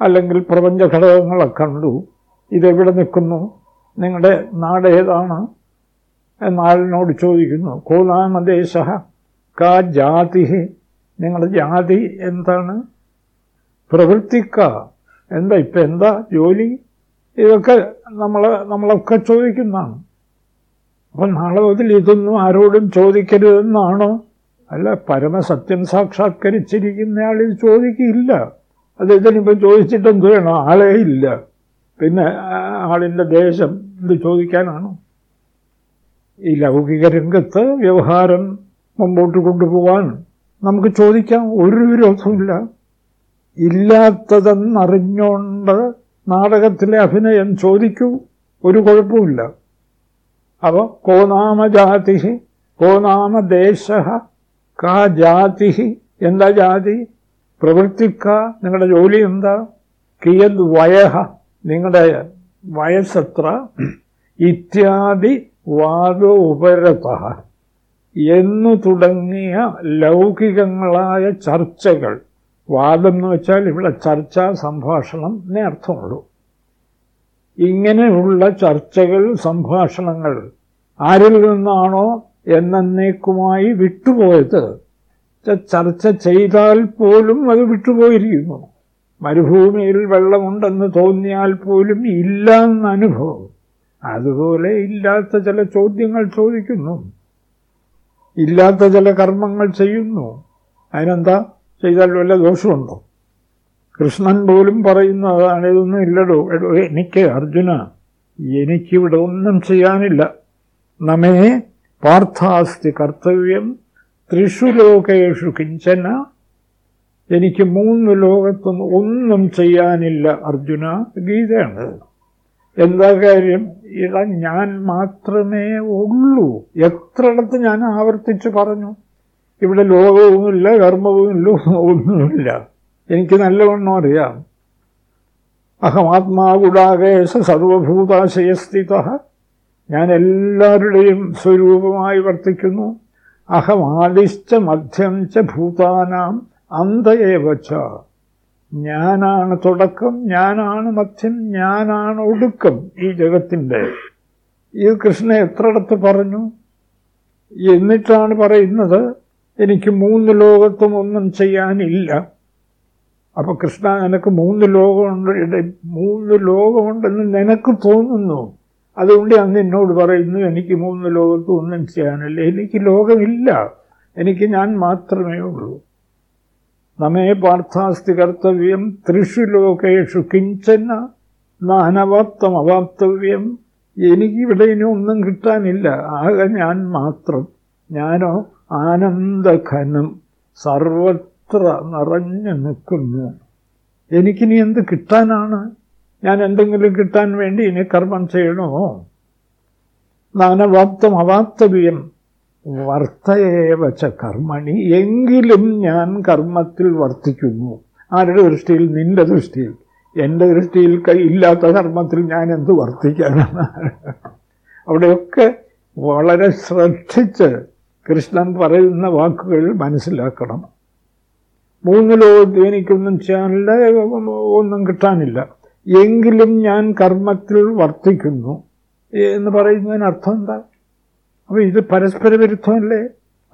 അല്ലെങ്കിൽ പ്രപഞ്ച ഘടകങ്ങളെ കണ്ടു ഇതെവിടെ നിൽക്കുന്നു? നിങ്ങളുടെ നാട് ഏതാണ്? എന്നാളിനോട് ചോദിക്കുന്നു കോലാമദേശ കാ ജാതി നിങ്ങളുടെ ജാതി എന്താണ്? പ്രവൃത്തിക്ക. എന്താ ഇപ്പം എന്താ ജോലി? ഇതൊക്കെ നമ്മൾ നമ്മളൊക്കെ ചോദിക്കുന്നതാണ്. അപ്പം നാളെ മുതൽ ഇതൊന്നും ആരോടും ചോദിക്കരുതെന്നാണോ? അല്ല പരമസത്യം സാക്ഷാത്കരിച്ചിരിക്കുന്നയാളിൽ ചോദിക്കില്ല അത് ഇതിനിപ്പം ചോദിച്ചിട്ടെന്ത് വേണം? ആളേ ഇല്ല. പിന്നെ ആളിന്റെ ദേശം എന്ത് ചോദിക്കാനാണ്? ഈ ലൗകിക രംഗത്ത് വ്യവഹാരം മുമ്പോട്ട് കൊണ്ടുപോകാൻ നമുക്ക് ചോദിക്കാം. ഒരു വിരോധമില്ല ഇല്ലാത്തതെന്നറിഞ്ഞുകൊണ്ട് നാടകത്തിലെ അഭിനയം ചോദിക്കൂ. ഒരു കുഴപ്പമില്ല അപ്പോൾ കോനാമജാതി കോനാമദേശ കാ ജാതി എന്താ ജാതി? പ്രവൃത്തിക്ക നിങ്ങളുടെ ജോലി എന്താ? കിയത് വയഹ നിങ്ങളുടെ വയസ്സെത്ര ഇത്യാദി വാദോപരത എന്നു തുടങ്ങിയ ലൗകികങ്ങളായ ചർച്ചകൾ. വാദം എന്ന് വെച്ചാൽ ഇവിടെ ചർച്ച സംഭാഷണം എന്നേ അർത്ഥമുള്ളൂ. ഇങ്ങനെയുള്ള ചർച്ചകൾ സംഭാഷണങ്ങൾ ആരിൽ നിന്നാണോ എന്നേക്കുമായി വിട്ടുപോയത്? ചർച്ച ചെയ്താൽ പോലും അത് വിട്ടുപോയിരിക്കുന്നു. മരുഭൂമിയിൽ വെള്ളമുണ്ടെന്ന് തോന്നിയാൽ പോലും ഇല്ല എന്ന അനുഭവം അതുപോലെ ഇല്ലാത്ത ചില ചോദ്യങ്ങൾ ചോദിക്കുന്നു. ഇല്ലാത്ത ചില കർമ്മങ്ങൾ ചെയ്യുന്നു. അതിനെന്താ? ചെയ്താൽ വല്ല ദോഷമുണ്ടോ? കൃഷ്ണൻ പോലും പറയുന്നു അതാണ് ഇതൊന്നും ഇല്ലടോ. എടോ എനിക്ക് അർജുന എനിക്കിവിടെ ഒന്നും ചെയ്യാനില്ല. നമേ പാർത്ഥാസ്തി കർത്തവ്യം ത്രിഷു ലോകേഷു കിഞ്ചന എനിക്ക് മൂന്ന് ലോകത്തും ഒന്നും ചെയ്യാനില്ല അർജുന ഗീതയാണ്. എന്താ കാര്യം? ഇട ഞാൻ മാത്രമേ ഉള്ളൂ. എത്രയിടത്ത് ഞാൻ ആവർത്തിച്ച് പറഞ്ഞു? ഇവിടെ ലോകവുമില്ല കർമ്മവുമില്ല ഒന്നുമില്ല. എനിക്ക് നല്ലവണ്ണം അറിയാം. അഹമാത്മാകുടാകേശ സർവഭൂതാശയസ്ഥിത. ഞാൻ എല്ലാവരുടെയും സ്വരൂപമായി വർത്തിക്കുന്നു. അഹമാദിശ്ച മധ്യം ച ഭൂതാനാം അന്തയേവച്ച ഞാനാണ് തുടക്കം ഞാനാണ് മധ്യം ഞാനാണ് ഒടുക്കം ഈ ജഗത്തിന്റെ ഇത് കൃഷ്ണ എത്രയിടത്ത് പറഞ്ഞു? എന്നിട്ടാണ് പറയുന്നത് എനിക്ക് മൂന്ന് ലോകത്തും ഒന്നും ചെയ്യാനില്ല. അപ്പോൾ കൃഷ്ണ നിനക്ക് മൂന്ന് ലോകമുണ്ട് മൂന്ന് ലോകമുണ്ടെന്ന് നിനക്ക് തോന്നുന്നു. അതുകൊണ്ട് അന്ന് എന്നോട് പറയുന്നു എനിക്ക് മൂന്ന് ലോകത്തും ഒന്നും ചെയ്യാനില്ല. എനിക്ക് ലോകമില്ല. എനിക്ക് ഞാൻ മാത്രമേ ഉള്ളൂ. നമ്മെ പാർത്ഥാസ്തി കർത്തവ്യം ത്രിഷു ലോകേഷു കിഞ്ചന നാനവാപ്തം അവാപ്തവ്യം. എനിക്കിവിടെ ഇനി ഒന്നും കിട്ടാനില്ല. ആകെ ഞാൻ മാത്രം. ഞാനോ ആനന്ദഘനം. സർവത്ര നിറഞ്ഞു നിൽക്കുന്നു. എനിക്കിനി എന്ത് കിട്ടാനാണ്? ഞാൻ എന്തെങ്കിലും കിട്ടാൻ വേണ്ടി ഇനി കർമ്മം ചെയ്യണോ? നാനവാപ്തം അവാപ്തവ്യം. വർത്തയേവച്ച കർമ്മണി എങ്കിലും ഞാൻ കർമ്മത്തിൽ വർത്തിക്കുന്നു. ആരുടെ ദൃഷ്ടിയിൽ? നിന്റെ ദൃഷ്ടിയിൽ. എന്റെ ദൃഷ്ടിയിൽ ഇല്ലാത്ത കർമ്മത്തിൽ ഞാൻ എന്ത് വർത്തിക്കാനാണ്? അവിടെയൊക്കെ വളരെ ശ്രദ്ധിച്ച് കൃഷ്ണൻ പറയുന്ന വാക്കുകൾ മനസ്സിലാക്കണം. മൂന്ന് ലോകത്ത് എനിക്കൊന്നും ചെയ്യാനില്ല ഒന്നും കിട്ടാനില്ല. എങ്കിലും ഞാൻ കർമ്മത്തിൽ വർത്തിക്കുന്നു. എന്ന് പറയുന്നതിന് അർത്ഥം എന്താ? അപ്പോൾ ഇത് പരസ്പര വിരുദ്ധമല്ലേ?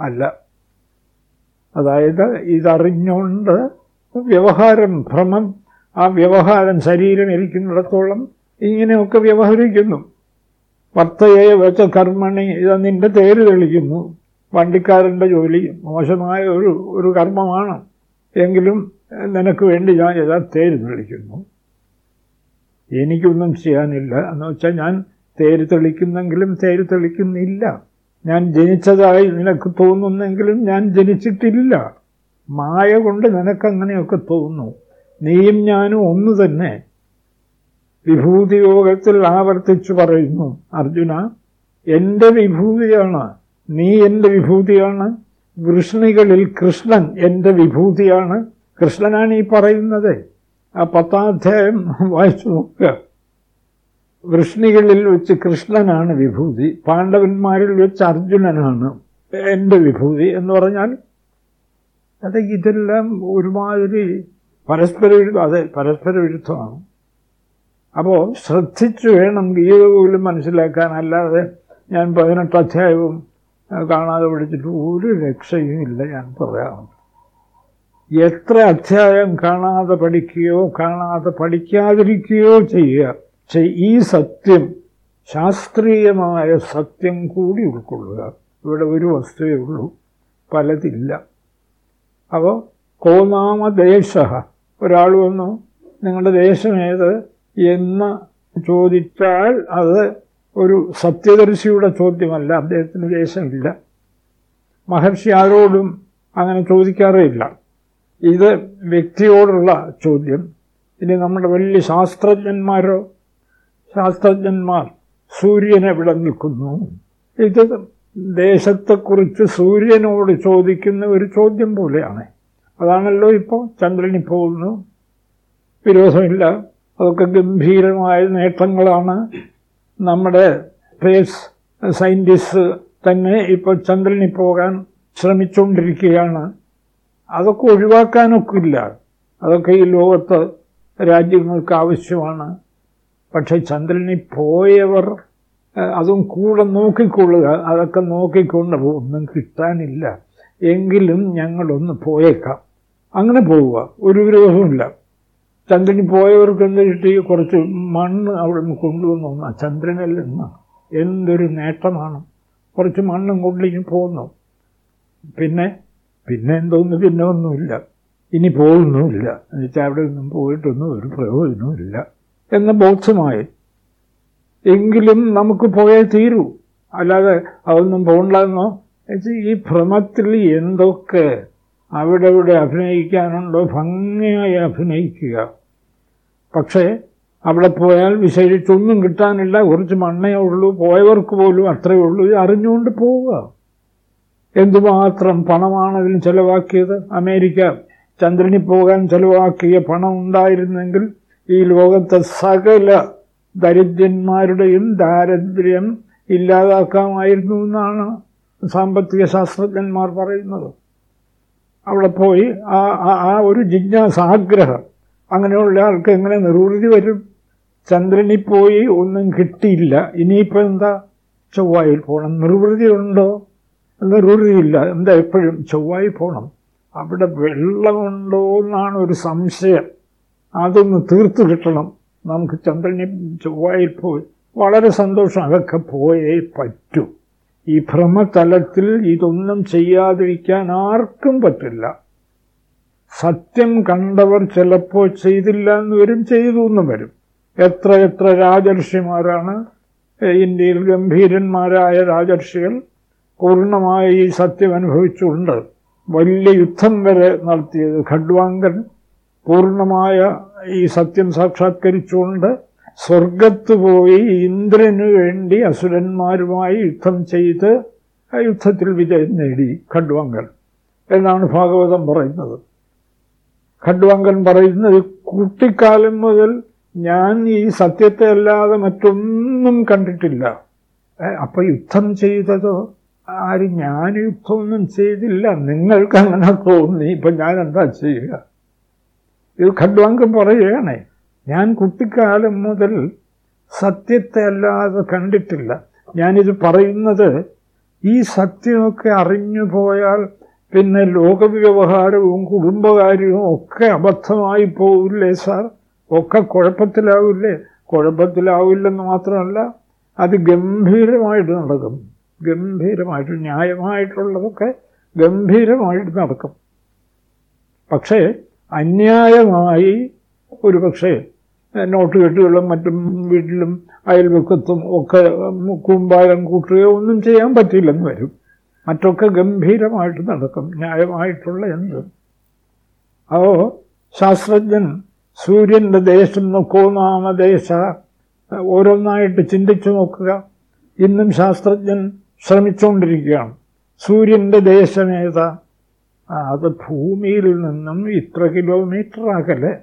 അല്ല. അതായത് ഇതറിഞ്ഞുകൊണ്ട് വ്യവഹാരം ഭ്രമം ആ വ്യവഹാരം ശരീരം ഇരിക്കുന്നിടത്തോളം ഇങ്ങനെയൊക്കെ വ്യവഹരിക്കുന്നു. വർത്തയെ വെച്ച കർമ്മണി ഇത് നിന്റെ തേര് തെളിക്കുന്നു വണ്ടിക്കാരന്റെ ജോലി മോശമായ ഒരു ഒരു കർമ്മമാണ്. എങ്കിലും നിനക്ക് വേണ്ടി ഞാൻ ഇതാ തേര് തെളിക്കുന്നു. എനിക്കൊന്നും ചെയ്യാനില്ല. എന്ന് വെച്ചാൽ ഞാൻ തേര് തെളിക്കുന്നെങ്കിലും തേര് തെളിക്കുന്നില്ല. ഞാൻ ജനിച്ചതായി നിനക്ക് തോന്നുന്നെങ്കിലും ഞാൻ ജനിച്ചിട്ടില്ല. മായ കൊണ്ട് നിനക്കങ്ങനെയൊക്കെ തോന്നുന്നു. നീയും ഞാനും ഒന്ന് തന്നെ. വിഭൂതി യോഗത്തിൽ ആവർത്തിച്ചു പറയുന്നു അർജുന എന്റെ വിഭൂതിയാണ്. നീ എന്റെ വിഭൂതിയാണ്. വൃഷ്ണികളിൽ കൃഷ്ണൻ എന്റെ വിഭൂതിയാണ്. കൃഷ്ണനാണ് ഈ പറയുന്നത്. ആ പത്താധ്യായം വായിച്ചു നോക്കുക. വൃഷ്ണികളിൽ വെച്ച് കൃഷ്ണനാണ് വിഭൂതി പാണ്ഡവന്മാരിൽ വെച്ച് അർജുനനാണ് എന്റെ വിഭൂതി എന്ന് പറഞ്ഞാൽ അത് ഇതെല്ലാം ഒരുമാതിരി പരസ്പര വിരുദ്ധം അതെ പരസ്പര വിരുദ്ധമാണ്. അപ്പോൾ ശ്രദ്ധിച്ചു വേണം ഗീത പോലും മനസ്സിലാക്കാൻ അല്ലാതെ ഞാൻ പതിനെട്ട് അധ്യായവും കാണാതെ പഠിച്ചിട്ട് ഒരു രക്ഷയും ഇല്ല ഞാൻ പറയാം എത്ര അധ്യായം കാണാതെ പഠിക്കുകയോ കാണാതെ പഠിക്കാതിരിക്കുകയോ ചെയ്യുക ഈ സത്യം ശാസ്ത്രീയമായ സത്യം കൂടി ഉൾക്കൊള്ളുക. ഇവിടെ ഒരു വസ്തുവേ ഉള്ളൂ പലതില്ല. അപ്പോൾ കോനാമദേശ ഒരാൾ വന്നു നിങ്ങളുടെ ദേശം ഏത്? എന്ന് ചോദിച്ചാൽ അത് ഒരു സത്യദർശിയുടെ ചോദ്യമല്ല അദ്ദേഹത്തിന് ദേശമില്ല. മഹർഷി ആരോടും അങ്ങനെ ചോദിക്കാറേ ഇല്ല ഇത് വ്യക്തിയോടുള്ള ചോദ്യം. ഇനി നമ്മുടെ വലിയ ശാസ്ത്രജ്ഞന്മാരോ ശാസ്ത്രജ്ഞന്മാർ സൂര്യൻ എവിടെ നിൽക്കുന്നു. ഇത് ദേശത്തെക്കുറിച്ച് സൂര്യനോട് ചോദിക്കുന്ന ഒരു ചോദ്യം പോലെയാണ്. അതാണല്ലോ ഇപ്പോൾ ചന്ദ്രനിൽ പോകുന്നു വിരോധമില്ല. അതൊക്കെ ഗംഭീരമായ നേട്ടങ്ങളാണ്. നമ്മുടെ സ്പേസ് സയന്റിസ്റ്റ് തന്നെ ഇപ്പോൾ ചന്ദ്രനിൽ പോകാൻ ശ്രമിച്ചുകൊണ്ടിരിക്കുകയാണ്. അതൊക്കെ ഒഴിവാക്കാനൊക്കില്ല. അതൊക്കെ ഈ ലോകത്ത് രാജ്യങ്ങൾക്ക് ആവശ്യമാണ്. പക്ഷെ ചന്ദ്രനിൽ പോയവർ അതും കൂടെ നോക്കിക്കൊള്ളുക അതൊക്കെ നോക്കിക്കൊണ്ട് ഒന്നും കിട്ടാനില്ല. എങ്കിലും ഞങ്ങളൊന്ന് പോയേക്കാം. അങ്ങനെ പോവുക. ഒരു വിരോധമില്ല ചന്ദ്രനിൽ പോയവർക്ക് എന്ത് കിട്ടി? കുറച്ച് മണ്ണ് അവിടെ നിന്ന് കൊണ്ടുവന്നു ചന്ദ്രനിൽ നിന്ന് എന്തൊരു നേട്ടമാണ്. കുറച്ച് മണ്ണും കൊണ്ടിങ്ങനെ പോകുന്നു പിന്നെ. പിന്നെ എന്തോന്ന്? പിന്നെ ഒന്നുമില്ല. ഇനി പോകുന്നുമില്ല. എന്നുവെച്ചാൽ അവിടെ നിന്നും പോയിട്ടൊന്നും ഒരു പ്രയോജനവുമില്ല. എന്ന ബോധ്യമായി എങ്കിലും നമുക്ക് പോയേ തീരൂ. അല്ലാതെ അതൊന്നും പോകണ്ടെന്നോ ഈ ഭ്രമത്തിൽ എന്തൊക്കെ അവിടെ ഇവിടെ അഭിനയിക്കാനുണ്ടോ? ഭംഗിയായി അഭിനയിക്കുക. പക്ഷേ അവിടെ പോയാൽ വിശേഷിച്ചൊന്നും കിട്ടാനില്ല. കുറച്ച് മണ്ണേ ഉള്ളൂ. പോയവർക്ക് പോലും അത്രയേ ഉള്ളൂ. അറിഞ്ഞുകൊണ്ട് പോവുക. എന്തുമാത്രം പണമാണ് അതിന് ചെലവാക്കിയത്? അമേരിക്ക ചന്ദ്രനിൽ പോകാൻ ചെലവാക്കിയ പണം ഉണ്ടായിരുന്നെങ്കിൽ ഈ ലോകത്തെ സകല ദരിദ്രന്മാരുടെയും ദാരിദ്ര്യം ഇല്ലാതാക്കാമായിരുന്നു എന്നാണ് സാമ്പത്തിക ശാസ്ത്രജ്ഞന്മാർ പറയുന്നത്. അവിടെ പോയി ആ ആ ഒരു ജിജ്ഞാസാഗ്രഹം. അങ്ങനെയുള്ള ആൾക്ക് എങ്ങനെ നിർവൃതി വരും? ചന്ദ്രനിൽ പോയി ഒന്നും കിട്ടിയില്ല. ഇനിയിപ്പോൾ എന്താ? ചൊവ്വായിൽ പോകണം നിർവൃതി ഉണ്ടോ? നിർവൃതിയില്ല എന്താ എപ്പോഴും ചൊവ്വായിൽ പോകണം അവിടെ വെള്ളമുണ്ടോ എന്നാണ് ഒരു സംശയം. അതൊന്ന് തീർത്തു കിട്ടണം. നമുക്ക് ചന്ദ്രനെ ചൊവ്വായിൽ പോയി വളരെ സന്തോഷം. അതൊക്കെ പോയേ പറ്റൂ. ഈ ഭ്രമതലത്തിൽ ഇതൊന്നും ചെയ്യാതിരിക്കാൻ ആർക്കും പറ്റില്ല. സത്യം കണ്ടവർ ചിലപ്പോൾ ചെയ്തില്ല എന്ന് വരും ചെയ്തു എന്നും വരും. എത്ര എത്ര രാജർഷിമാരാണ് ഇന്ത്യയിൽ ഗംഭീരന്മാരായ രാജർഷികൾ പൂർണമായി ഈ സത്യം അനുഭവിച്ചുകൊണ്ട് വലിയ യുദ്ധം വരെ നടത്തിയത്. ഖഡ്വാങ്കൻ പൂർണമായ ഈ സത്യം സാക്ഷാത്കരിച്ചുകൊണ്ട് സ്വർഗത്ത് പോയി ഇന്ദ്രനു വേണ്ടി അസുരന്മാരുമായി യുദ്ധം ചെയ്ത് യുദ്ധത്തിൽ വിജയം നേടി ഖഡ്വങ്കൻ എന്നാണ് ഭാഗവതം പറയുന്നത്. ഖഡ്വങ്കൻ പറയുന്നത് കുട്ടിക്കാലം മുതൽ ഞാൻ ഈ സത്യത്തെ അല്ലാതെ മറ്റൊന്നും കണ്ടിട്ടില്ല. അപ്പൊ യുദ്ധം ചെയ്തതോ? ആരും ഞാൻ യുദ്ധമൊന്നും ചെയ്തില്ല. നിങ്ങൾക്ക് അങ്ങനെ തോന്നി. ഇപ്പൊ ഞാൻ എന്താ ചെയ്യുക? ഇത് ഖഡ്വാങ്കം പറയുകയാണേ. ഞാൻ കുട്ടിക്കാലം മുതൽ സത്യത്തെ അല്ലാതെ കണ്ടിട്ടില്ല. ഞാനിത് പറയുന്നത് ഈ സത്യമൊക്കെ അറിഞ്ഞു പോയാൽ പിന്നെ ലോകവ്യവഹാരവും കുടുംബകാര്യവും ഒക്കെ അബദ്ധമായി പോവില്ലേ സാർ? ഒക്കെ കുഴപ്പത്തിലാവില്ലേ? കുഴപ്പത്തിലാവില്ലെന്ന് മാത്രമല്ല അത് ഗംഭീരമായിട്ട് നടക്കും. ഗംഭീരമായിട്ട് ന്യായമായിട്ടുള്ളതൊക്കെ ഗംഭീരമായിട്ട് നടക്കും. പക്ഷേ അന്യായമായി ഒരു പക്ഷേ നോട്ട് കെട്ടുകളും മറ്റും വീട്ടിലും അയൽവക്കത്തും ഒക്കെ കൂമ്പാരം കൂട്ടുകയോ ഒന്നും ചെയ്യാൻ പറ്റില്ലെന്ന് വരും. മറ്റൊക്കെ ഗംഭീരമായിട്ട് നടക്കും ന്യായമായിട്ടുള്ള എന്ത്? അപ്പോ ശാസ്ത്രജ്ഞൻ സൂര്യന്റെ ദേശം നോക്കോ നാമദേശ ഓരോന്നായിട്ട് ചിന്തിച്ചു നോക്കുക. ഇന്നും ശാസ്ത്രജ്ഞൻ ശ്രമിച്ചുകൊണ്ടിരിക്കുകയാണ്. സൂര്യന്റെ ദേശമേതാ? അത് ഭൂമിയിൽ നിന്നും ഇത്ര കിലോമീറ്റർ അകലെ.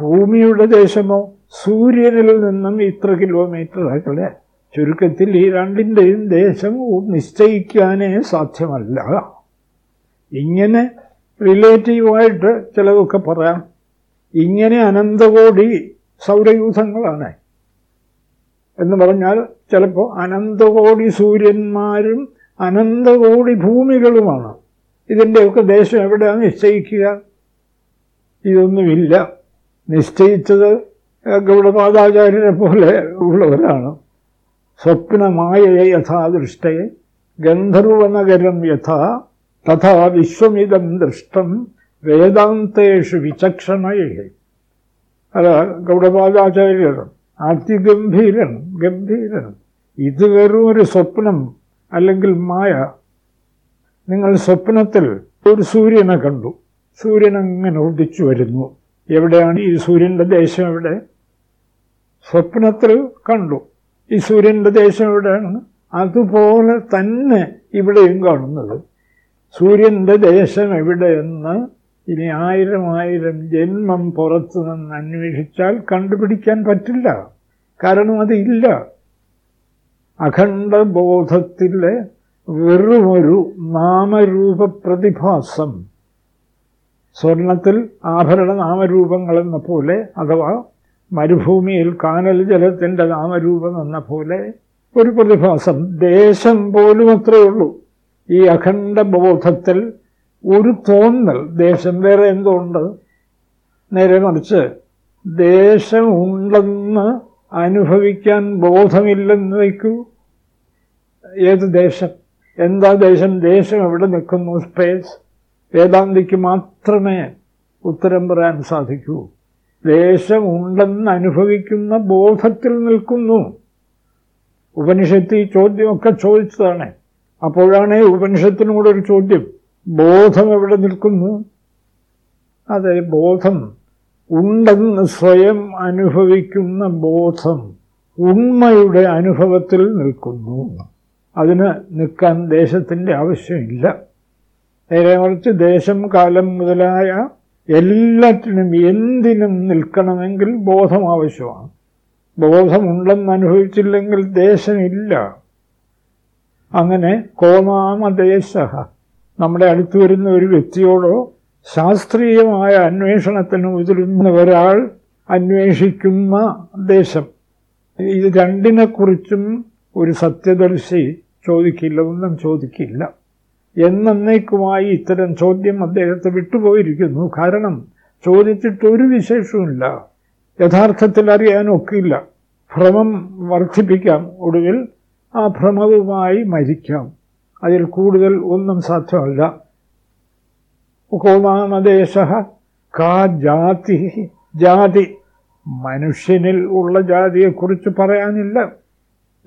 ഭൂമിയുടെ ദേശമോ സൂര്യനിൽ നിന്നും ഇത്ര കിലോമീറ്റർ അകലെ. ചുരുക്കത്തിൽ ഈ രണ്ടിന്റെയും ദേശം നിശ്ചയിക്കാനേ സാധ്യമല്ല. ഇങ്ങനെ റിലേറ്റീവായിട്ട് ചിലതൊക്കെ പറയാം. ഇങ്ങനെ അനന്തകോടി സൗരയൂഥങ്ങളാണ്. എന്ന് പറഞ്ഞാൽ ചിലപ്പോൾ അനന്തകോടി സൂര്യന്മാരും അനന്തകോടി ഭൂമികളുമാണ്. ഇതിന്റെയൊക്കെ ദേശം എവിടെയാണ് നിശ്ചയിക്കുക? ഇതൊന്നുമില്ല. നിശ്ചയിച്ചത് ഗൗഡപാദാചാര്യരെ പോലെ ഉള്ളവരാണ്. സ്വപ്നമായ യഥാദൃഷ്ടേ ഗന്ധർവനഗരം യഥാ തഥാ വിശ്വമിതം ദൃഷ്ടം വേദാന്തേഷു വിചക്ഷണയേ. അല്ല ഗൗഡപാദാചാര്യർ അതിഗംഭീരൻ ഗംഭീരൻ. ഇത് വെറും ഒരു സ്വപ്നം അല്ലെങ്കിൽ മായ നിങ്ങൾ സ്വപ്നത്തിൽ ഒരു സൂര്യനെ കണ്ടു. സൂര്യൻ അങ്ങനെ ഉദിച്ചു വരുന്നു. എവിടെയാണ് ഈ സൂര്യന്റെ ദേശം എവിടെ സ്വപ്നത്തിൽ കണ്ടു. ഈ സൂര്യന്റെ ദേശം എവിടെയാണ്? അതുപോലെ തന്നെ ഇവിടെയും കാണുന്നത്. സൂര്യന്റെ ദേശം എവിടെയെന്ന് ഇനി ആയിരം ആയിരം ജന്മം പുറത്തു നിന്ന് അന്വേഷിച്ചാൽ കണ്ടുപിടിക്കാൻ പറ്റില്ല. കാരണം അതില്ല. അഖണ്ഡബോധത്തിലെ വെറുമൊരു നാമരൂപ പ്രതിഭാസം സ്വർണത്തിൽ ആഭരണ നാമരൂപങ്ങൾ എന്ന പോലെ അഥവാ മരുഭൂമിയിൽ കാനൽ ജലത്തിന്റെ നാമരൂപം എന്ന പോലെ ഒരു പ്രതിഭാസം. ദേശം പോലും അത്രയേ ഉള്ളൂ. ഈ അഖണ്ഡ ബോധത്തിൽ ഒരു തോന്നൽ. ദേശം വേറെ എന്തുണ്ട്? നേരെ മറിച്ച് ദേശമുണ്ടെന്ന് അനുഭവിക്കാൻ ബോധമില്ലെന്ന് വയ്ക്കൂ. ഏത് ദേശം? എന്താ ദേശം? ദേശം എവിടെ നിൽക്കുന്നു? സ്പേസ് വേദാന്തിക്ക് മാത്രമേ ഉത്തരം പറയാൻ സാധിക്കൂ. ദേശം ദേശമുണ്ടെന്ന് അനുഭവിക്കുന്ന ബോധത്തിൽ നിൽക്കുന്നു. ഉപനിഷത്ത് ഈ ചോദ്യമൊക്കെ ചോദിച്ചതാണ്. അപ്പോഴാണ് ഉപനിഷത്തിനോടൊരു ചോദ്യം. ബോധം എവിടെ നിൽക്കുന്നു? അതെ ബോധം ഉണ്ടെന്ന് സ്വയം അനുഭവിക്കുന്ന ബോധം ഉണ്മയുടെ അനുഭവത്തിൽ നിൽക്കുന്നു. അതിന് നിൽക്കാൻ ദേശത്തിന്റെ ആവശ്യമില്ല. നേരെ മറിച്ച് ദേശം കാലം മുതലായ എല്ലാറ്റിനും എന്തിനും നിൽക്കണമെങ്കിൽ ബോധം ആവശ്യമാണ്. ബോധമുണ്ടെന്ന് അനുഭവിച്ചില്ലെങ്കിൽ ദേശമില്ല. അങ്ങനെ കോമാമദേശ നമ്മുടെ അടുത്ത് വരുന്ന ഒരു വ്യക്തിയോടോ ശാസ്ത്രീയമായ അന്വേഷണത്തിന് മുതിരുന്ന ഒരാൾ അന്വേഷിക്കുന്ന ദേശം. ഇത് രണ്ടിനെക്കുറിച്ചും ഒരു സത്യദർശി ചോദിക്കില്ല ഒന്നും ചോദിക്കില്ല. എന്നേക്കുമായി ഇത്തരം ചോദ്യം അദ്ദേഹത്തെ വിട്ടുപോയിരിക്കുന്നു. കാരണം ചോദിച്ചിട്ടൊരു വിശേഷവുമില്ല. യഥാർത്ഥത്തിൽ അറിയാനൊക്കില്ല. ഭ്രമം വർദ്ധിപ്പിക്കാം ഒടുവിൽ ആ ഭ്രമവുമായി മരിക്കാം. അതിൽ കൂടുതൽ ഒന്നും സാധ്യമല്ല. കോമാമദേശ കാ ജാതി ജാതി മനുഷ്യനിൽ ഉള്ള ജാതിയെക്കുറിച്ച് പറയാനില്ല.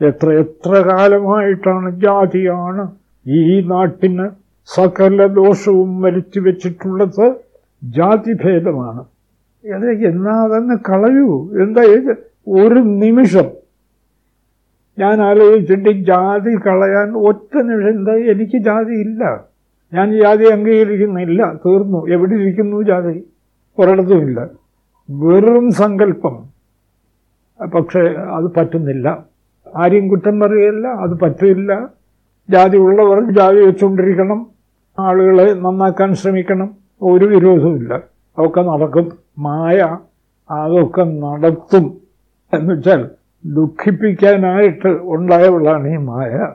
എത്ര എത്ര കാലമായിട്ടാണ് ജാതിയാണ് ഈ നാട്ടിന് സകല ദോഷവും വരുത്തി വെച്ചിട്ടുള്ളത്? ജാതിഭേദമാണ്. അത് എന്നാ അതങ്ങ് കളയൂ. എന്താ ഒരു നിമിഷം. ഞാൻ ആലോചിച്ചിട്ട് ജാതി കളയാൻ ഒറ്റ നിമിഷം എന്താ? എനിക്ക് ജാതി ഇല്ല. ഞാൻ ജാതി അംഗീകരിക്കുന്നില്ല. തീർന്നു. എവിടെ ഇരിക്കുന്നു ജാതി? ഒരിടത്തുമില്ല വെറും സങ്കല്പം. പക്ഷേ അത് പറ്റുന്നില്ല. ആരെയും കുറ്റം പറയുകയില്ല അത് പറ്റില്ല. ജാതി ഉള്ളവർ ജാതി വെച്ചുകൊണ്ടിരിക്കണം. ആളുകളെ നന്നാക്കാൻ ശ്രമിക്കണം. ഒരു വിരോധമില്ല അതൊക്കെ നടക്കും. മായ അതൊക്കെ നടത്തും. എന്നുവെച്ചാൽ ദുഃഖിപ്പിക്കാനായിട്ട് ഉണ്ടായവളാണ് ഈ മായ.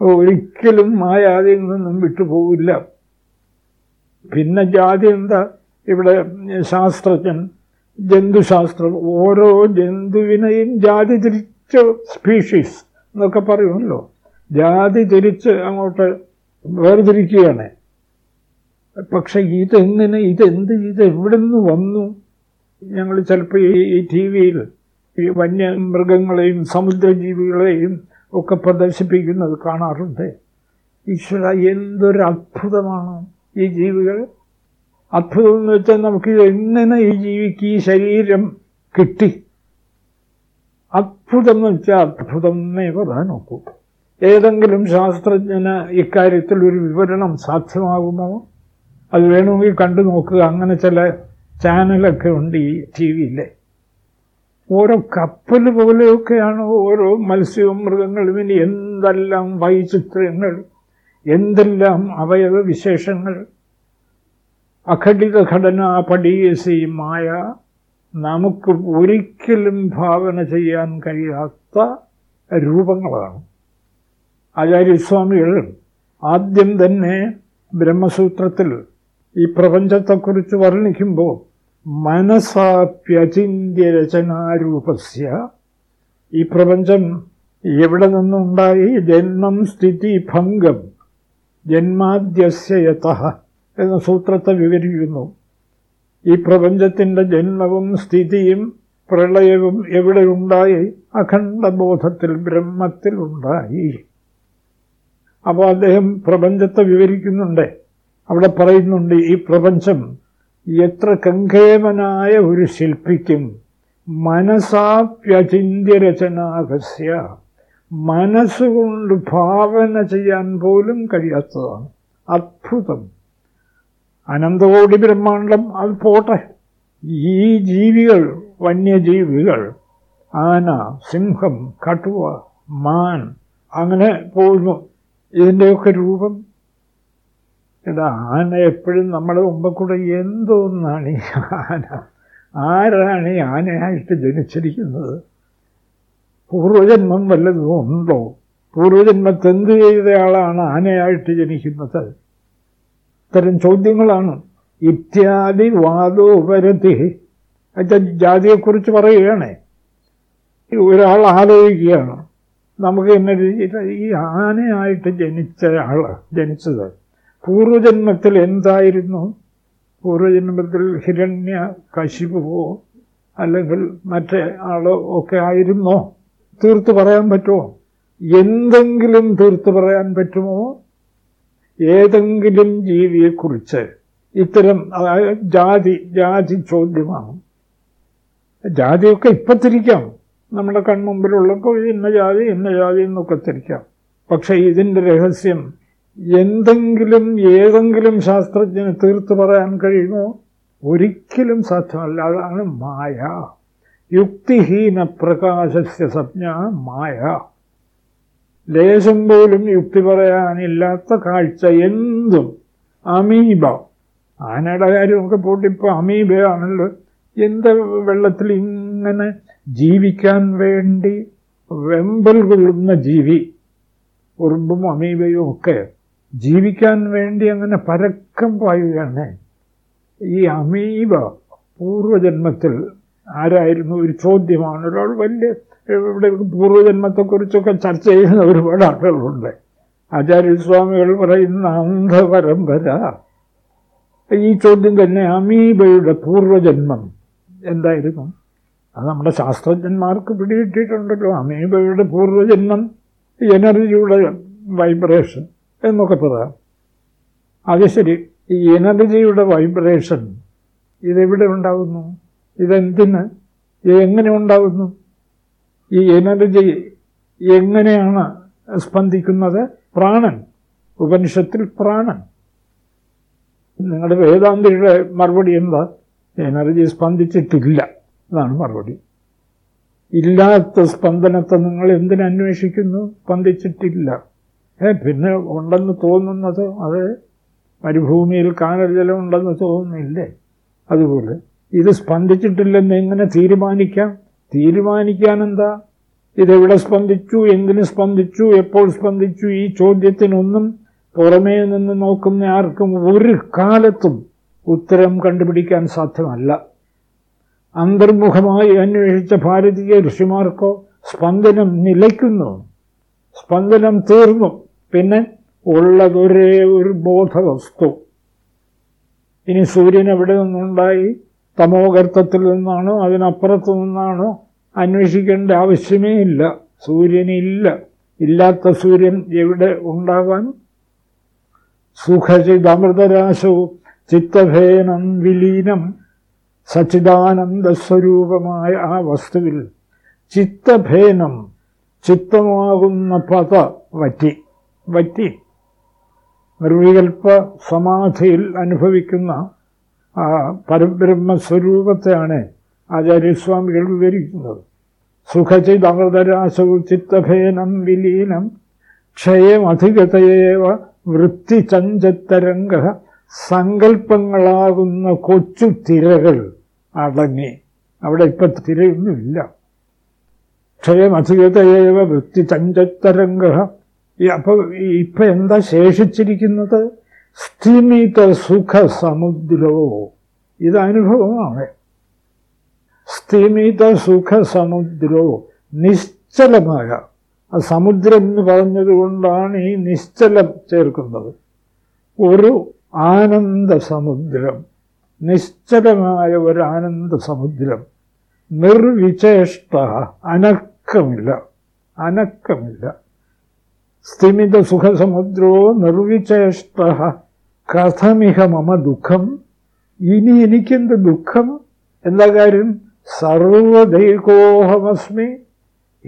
ഒരിക്കലും മായ അതിൽ നിന്നും വിട്ടുപോകില്ല. പിന്നെ ജാതി എന്താ? ഇവിടെ ശാസ്ത്രജ്ഞൻ ജന്തുശാസ്ത്രം ഓരോ ജന്തുവിനെയും ജാതി തിരിച്ച സ്പീഷീസ് എന്നൊക്കെ പറയുമല്ലോ. ജാതി തിരിച്ച് അങ്ങോട്ട് വേർതിരിക്കുകയാണ്. പക്ഷെ ഇതെങ്ങനെ ഇതെന്ത് ഇത് എവിടെ നിന്ന് വന്നു? ഞങ്ങൾ ചിലപ്പോൾ ഈ ടി വിയിൽ ഈ വന്യമൃഗങ്ങളെയും സമുദ്രജീവികളെയും ഒക്കെ പ്രദർശിപ്പിക്കുന്നത് കാണാറുണ്ട്. ഈശ്വര എന്തൊരു അത്ഭുതമാണ് ഈ ജീവികൾ. അത്ഭുതം എന്ന് വെച്ചാൽ നമുക്ക് എങ്ങനെ ഈ ജീവിക്ക് ഈ ശരീരം കിട്ടി? അത്ഭുതം എന്ന് വെച്ചാൽ അത്ഭുതം എന്നേ പറയാൻ നോക്കൂ ഏതെങ്കിലും ശാസ്ത്രജ്ഞന് ഇക്കാര്യത്തിൽ ഒരു വിവരണം സാധ്യമാകുമോ? അത് വേണമെങ്കിൽ കണ്ടു നോക്കുക. അങ്ങനെ ചില ചാനലൊക്കെ ഉണ്ട് ഈ ടി വിയിലെ. ഓരോ കപ്പൽ പോലെയൊക്കെയാണ് ഓരോ മത്സ്യവും മൃഗങ്ങളും. ഇനി എന്തെല്ലാം വൈചിത്രങ്ങൾ എന്തെല്ലാം അവയവ വിശേഷങ്ങൾ അഖണ്ഡിത ഘടന പടീയസിയുമായ നമുക്ക് ഒരിക്കലും ഭാവന ചെയ്യാൻ കഴിയാത്ത രൂപങ്ങളാണ് ആചാര്യസ്വാമികൾ ആദ്യം തന്നെ ബ്രഹ്മസൂത്രത്തിൽ ഈ പ്രപഞ്ചത്തെക്കുറിച്ച് വർണിക്കുമ്പോൾ മനസാപ്യചിന്യ രചനാരൂപസ്യ. ഈ പ്രപഞ്ചം എവിടെ നിന്നുണ്ടായി? ജന്മം സ്ഥിതി ഭംഗം ജന്മാദ്യസ്യയത എന്ന സൂത്രത്തെ വിവരിക്കുന്നു. ഈ പ്രപഞ്ചത്തിന്റെ ജന്മവും സ്ഥിതിയും പ്രളയവും എവിടെയുണ്ടായി അഖണ്ഡബോധത്തിൽ ബ്രഹ്മത്തിൽ ഉണ്ടായി. അപ്പോൾ അദ്ദേഹം പ്രപഞ്ചത്തെ വിവരിക്കുന്നുണ്ട്. അവിടെ പറയുന്നുണ്ട് ഈ പ്രപഞ്ചം എത്ര കങ്കേമനായ ഒരു ശില്പിക്കും. മനസാപ്യചിന്തിരചനാകസ്യ മനസ്സുകൊണ്ട് ഭാവന ചെയ്യാൻ പോലും കഴിയാത്തതാണ്. അത്ഭുതം. അനന്തകോടി ബ്രഹ്മാണ്ടം അത് പോട്ടെ. ഈ ജീവികൾ വന്യജീവികൾ ആന സിംഹം കട്ടുവ മാൻ അങ്ങനെ പോകുന്നു. ഇതിന്റെയൊക്കെ രൂപം. എടാ ആന എപ്പോഴും നമ്മുടെ മുമ്പ് കൂടെ എന്തോന്നാണ് ഈ ആന? ആരാണ് ഈ ആനയായിട്ട് ജനിച്ചിരിക്കുന്നത്? പൂർവജന്മം വല്ലതും ഉണ്ടോ? പൂർവജന്മത്തെന്ത് ചെയ്തയാളാണ് ആനയായിട്ട് ജനിക്കുന്നത്? ഇത്തരം ചോദ്യങ്ങളാണ്. ഇത്യാദി വാദോപരതി. ജാതിയെക്കുറിച്ച് പറയുകയാണ്. ഒരാൾ ആലോചിക്കുകയാണ്. നമുക്ക് എന്നെ ഈ ആനയായിട്ട് ജനിച്ച ആൾ ജനിച്ചത് പൂർവജന്മത്തിൽ എന്തായിരുന്നു? പൂർവജന്മത്തിൽ ഹിരണ്യ കശിപുവോ അല്ലെങ്കിൽ മറ്റേ ആളോ ഒക്കെ ആയിരുന്നോ? തീർത്ത് പറയാൻ പറ്റുമോ? എന്തെങ്കിലും തീർത്ത് പറയാൻ പറ്റുമോ? ഏതെങ്കിലും ജീവിയെക്കുറിച്ച് ഇത്തരം ജാതി ജാതി ചോദ്യമാണ്. ജാതിയൊക്കെ ഇപ്പം തിരിക്കാം നമ്മുടെ കൺമുമ്പിലുള്ളപ്പോൾ ഇന്ന ജാതി ഇന്ന ജാതി എന്നൊക്കെ തിരിക്കാം. പക്ഷെ ഇതിന്റെ രഹസ്യം എന്തെങ്കിലും ഏതെങ്കിലും ശാസ്ത്രജ്ഞന് തീർത്തു പറയാൻ കഴിയുമോ? ഒരിക്കലും സാധ്യമല്ല. അതാണ് മായ. യുക്തിഹീന പ്രകാശസ്യ സംജ്ഞ മായ. ലേശം പോലും യുക്തി പറയാനില്ലാത്ത കാഴ്ച എന്തും? അമീബ. ആനയുടെ കാര്യമൊക്കെ അമീബ അമീബയാണല്ലോ. എന്ത് വെള്ളത്തിൽ ഇങ്ങനെ ജീവിക്കാൻ വേണ്ടി വെമ്പൽ കൊള്ളുന്ന ജീവി ഉറുമ്പും അമീബയും ഒക്കെ ജീവിക്കാൻ വേണ്ടി അങ്ങനെ പരക്കം പായുകയാണ്. ഈ അമീബ പൂർവജന്മത്തിൽ ആരായിരുന്നു? ഒരു ചോദ്യമാണ്. ഒരാൾ വലിയ ഇവിടെ പൂർവജന്മത്തെക്കുറിച്ചൊക്കെ ചർച്ച ചെയ്യുന്ന ഒരുപാട് ആളുകളുണ്ട്. ആചാര്യസ്വാമികൾ പറയുന്ന അന്ധപരമ്പര. ഈ ചോദ്യം തന്നെ അമീബയുടെ പൂർവജന്മം എന്തായിരുന്നു? അത് നമ്മുടെ ശാസ്ത്രജ്ഞന്മാർക്ക് പിടികിട്ടിയിട്ടുണ്ടല്ലോ. അമീബയുടെ പൂർവജന്മം എനർജിയുടെ വൈബ്രേഷൻ എന്നൊക്കെ പറയാം. അത് ശരി ഈ എനർജിയുടെ വൈബ്രേഷൻ ഇതെവിടെ ഉണ്ടാകുന്നു ഇതെന്തിന്? എങ്ങനെ ഉണ്ടാകുന്നു ഈ എനർജി എങ്ങനെയാണ് സ്പന്ദിക്കുന്നത്? പ്രാണൻ. ഉപനിഷത്തിൽ പ്രാണൻ. നിങ്ങളുടെ വേദാന്തിയുടെ മറുപടി എന്താ? എനർജി സ്പന്ദിച്ചിട്ടില്ല. എന്നാണ് മറുപടി. ഇല്ലാത്ത സ്പന്ദനത്തെ നിങ്ങൾ എന്തിനന്വേഷിക്കുന്നു സ്പന്ദിച്ചിട്ടില്ല. ഏ പിന്നെ ഉണ്ടെന്ന് തോന്നുന്നത് അത് മരുഭൂമിയിൽ കാനൽജലം ഉണ്ടെന്ന് തോന്നുന്നില്ലേ? അതുപോലെ ഇത് സ്പന്ദിച്ചിട്ടില്ലെന്ന് എങ്ങനെ തീരുമാനിക്കാം? തീരുമാനിക്കാൻ എന്താ ഇതെവിടെ സ്പന്ദിച്ചു? എന്തിന് സ്പന്ദിച്ചു? എപ്പോൾ സ്പന്ദിച്ചു? ഈ ചോദ്യത്തിനൊന്നും പുറമേ നിന്ന് നോക്കുന്ന ആർക്കും ഒരു കാലത്തും ഉത്തരം കണ്ടുപിടിക്കാൻ സാധ്യമല്ല. അന്തർമുഖമായി അന്വേഷിച്ച ഭാരതീയ ഋഷിമാർക്കോ സ്പന്ദനം നിലയ്ക്കുന്നു. സ്പന്ദനം തീർന്നു. പിന്നെ ഉള്ളതൊരേ ഒരു ബോധവസ്തു. ഇനി സൂര്യൻ എവിടെ നിന്നുണ്ടായി? തമോഗർത്തത്തിൽ നിന്നാണോ അതിനപ്പുറത്തു നിന്നാണോ അന്വേഷിക്കേണ്ട ആവശ്യമേ ഇല്ല. സൂര്യനില്ല ഇല്ലാത്ത സൂര്യൻ എവിടെ ഉണ്ടാവാൻ? സുഖചിതമൃതരാശവും ചിത്തഭേനം വിലീനം സച്ചിദാനന്ദ സ്വരൂപമായ ആ വസ്തുവിൽ ചിത്തഭേനം ചിത്തമാകുന്ന പത വറ്റി വറ്റി. നിർവികൽപ്പ സമാധിയിൽ അനുഭവിക്കുന്ന പരബ്രഹ്മസ്വരൂപത്തെയാണ് ആചാര്യസ്വാമികൾ വിവരിക്കുന്നത്. സുഖചിതമൃതരാശവും ചിത്തഭേനം വിലീനം ക്ഷയമധികതയേവ വൃത്തിചഞ്ചത്തരംഗ സങ്കല്പങ്ങളാകുന്ന കൊച്ചു തിരകൾ അടങ്ങി. അവിടെ ഇപ്പം തിരയൊന്നുമില്ല. ക്ഷയമധികതയേവ വൃത്തിചഞ്ചത്തരംഗ. അപ്പോൾ ഇപ്പം എന്താ ശേഷിച്ചിരിക്കുന്നത്? സ്ഥിമിത സുഖ സമുദ്രവോ ഇത് അനുഭവമാണ് സ്ഥിമിത സുഖ സമുദ്രവോ നിശ്ചലമായ. ആ സമുദ്രം എന്ന് പറഞ്ഞതുകൊണ്ടാണ് ഈ നിശ്ചലം ചേർക്കുന്നത്. ഒരു ആനന്ദ സമുദ്രം. നിശ്ചലമായ ഒരു ആനന്ദ സമുദ്രം. നിർവിശേഷ്ട. അനക്കമില്ല. അനക്കമില്ല. സ്ഥിമിത സുഖസമുദ്രോ നിർവിചേഷ്ട കഥമിഹ മമ ദുഃഖം. ഇനി എനിക്കെന്ത് ദുഃഖം എന്താ കാര്യം സർവദൈകോഹമസ്മി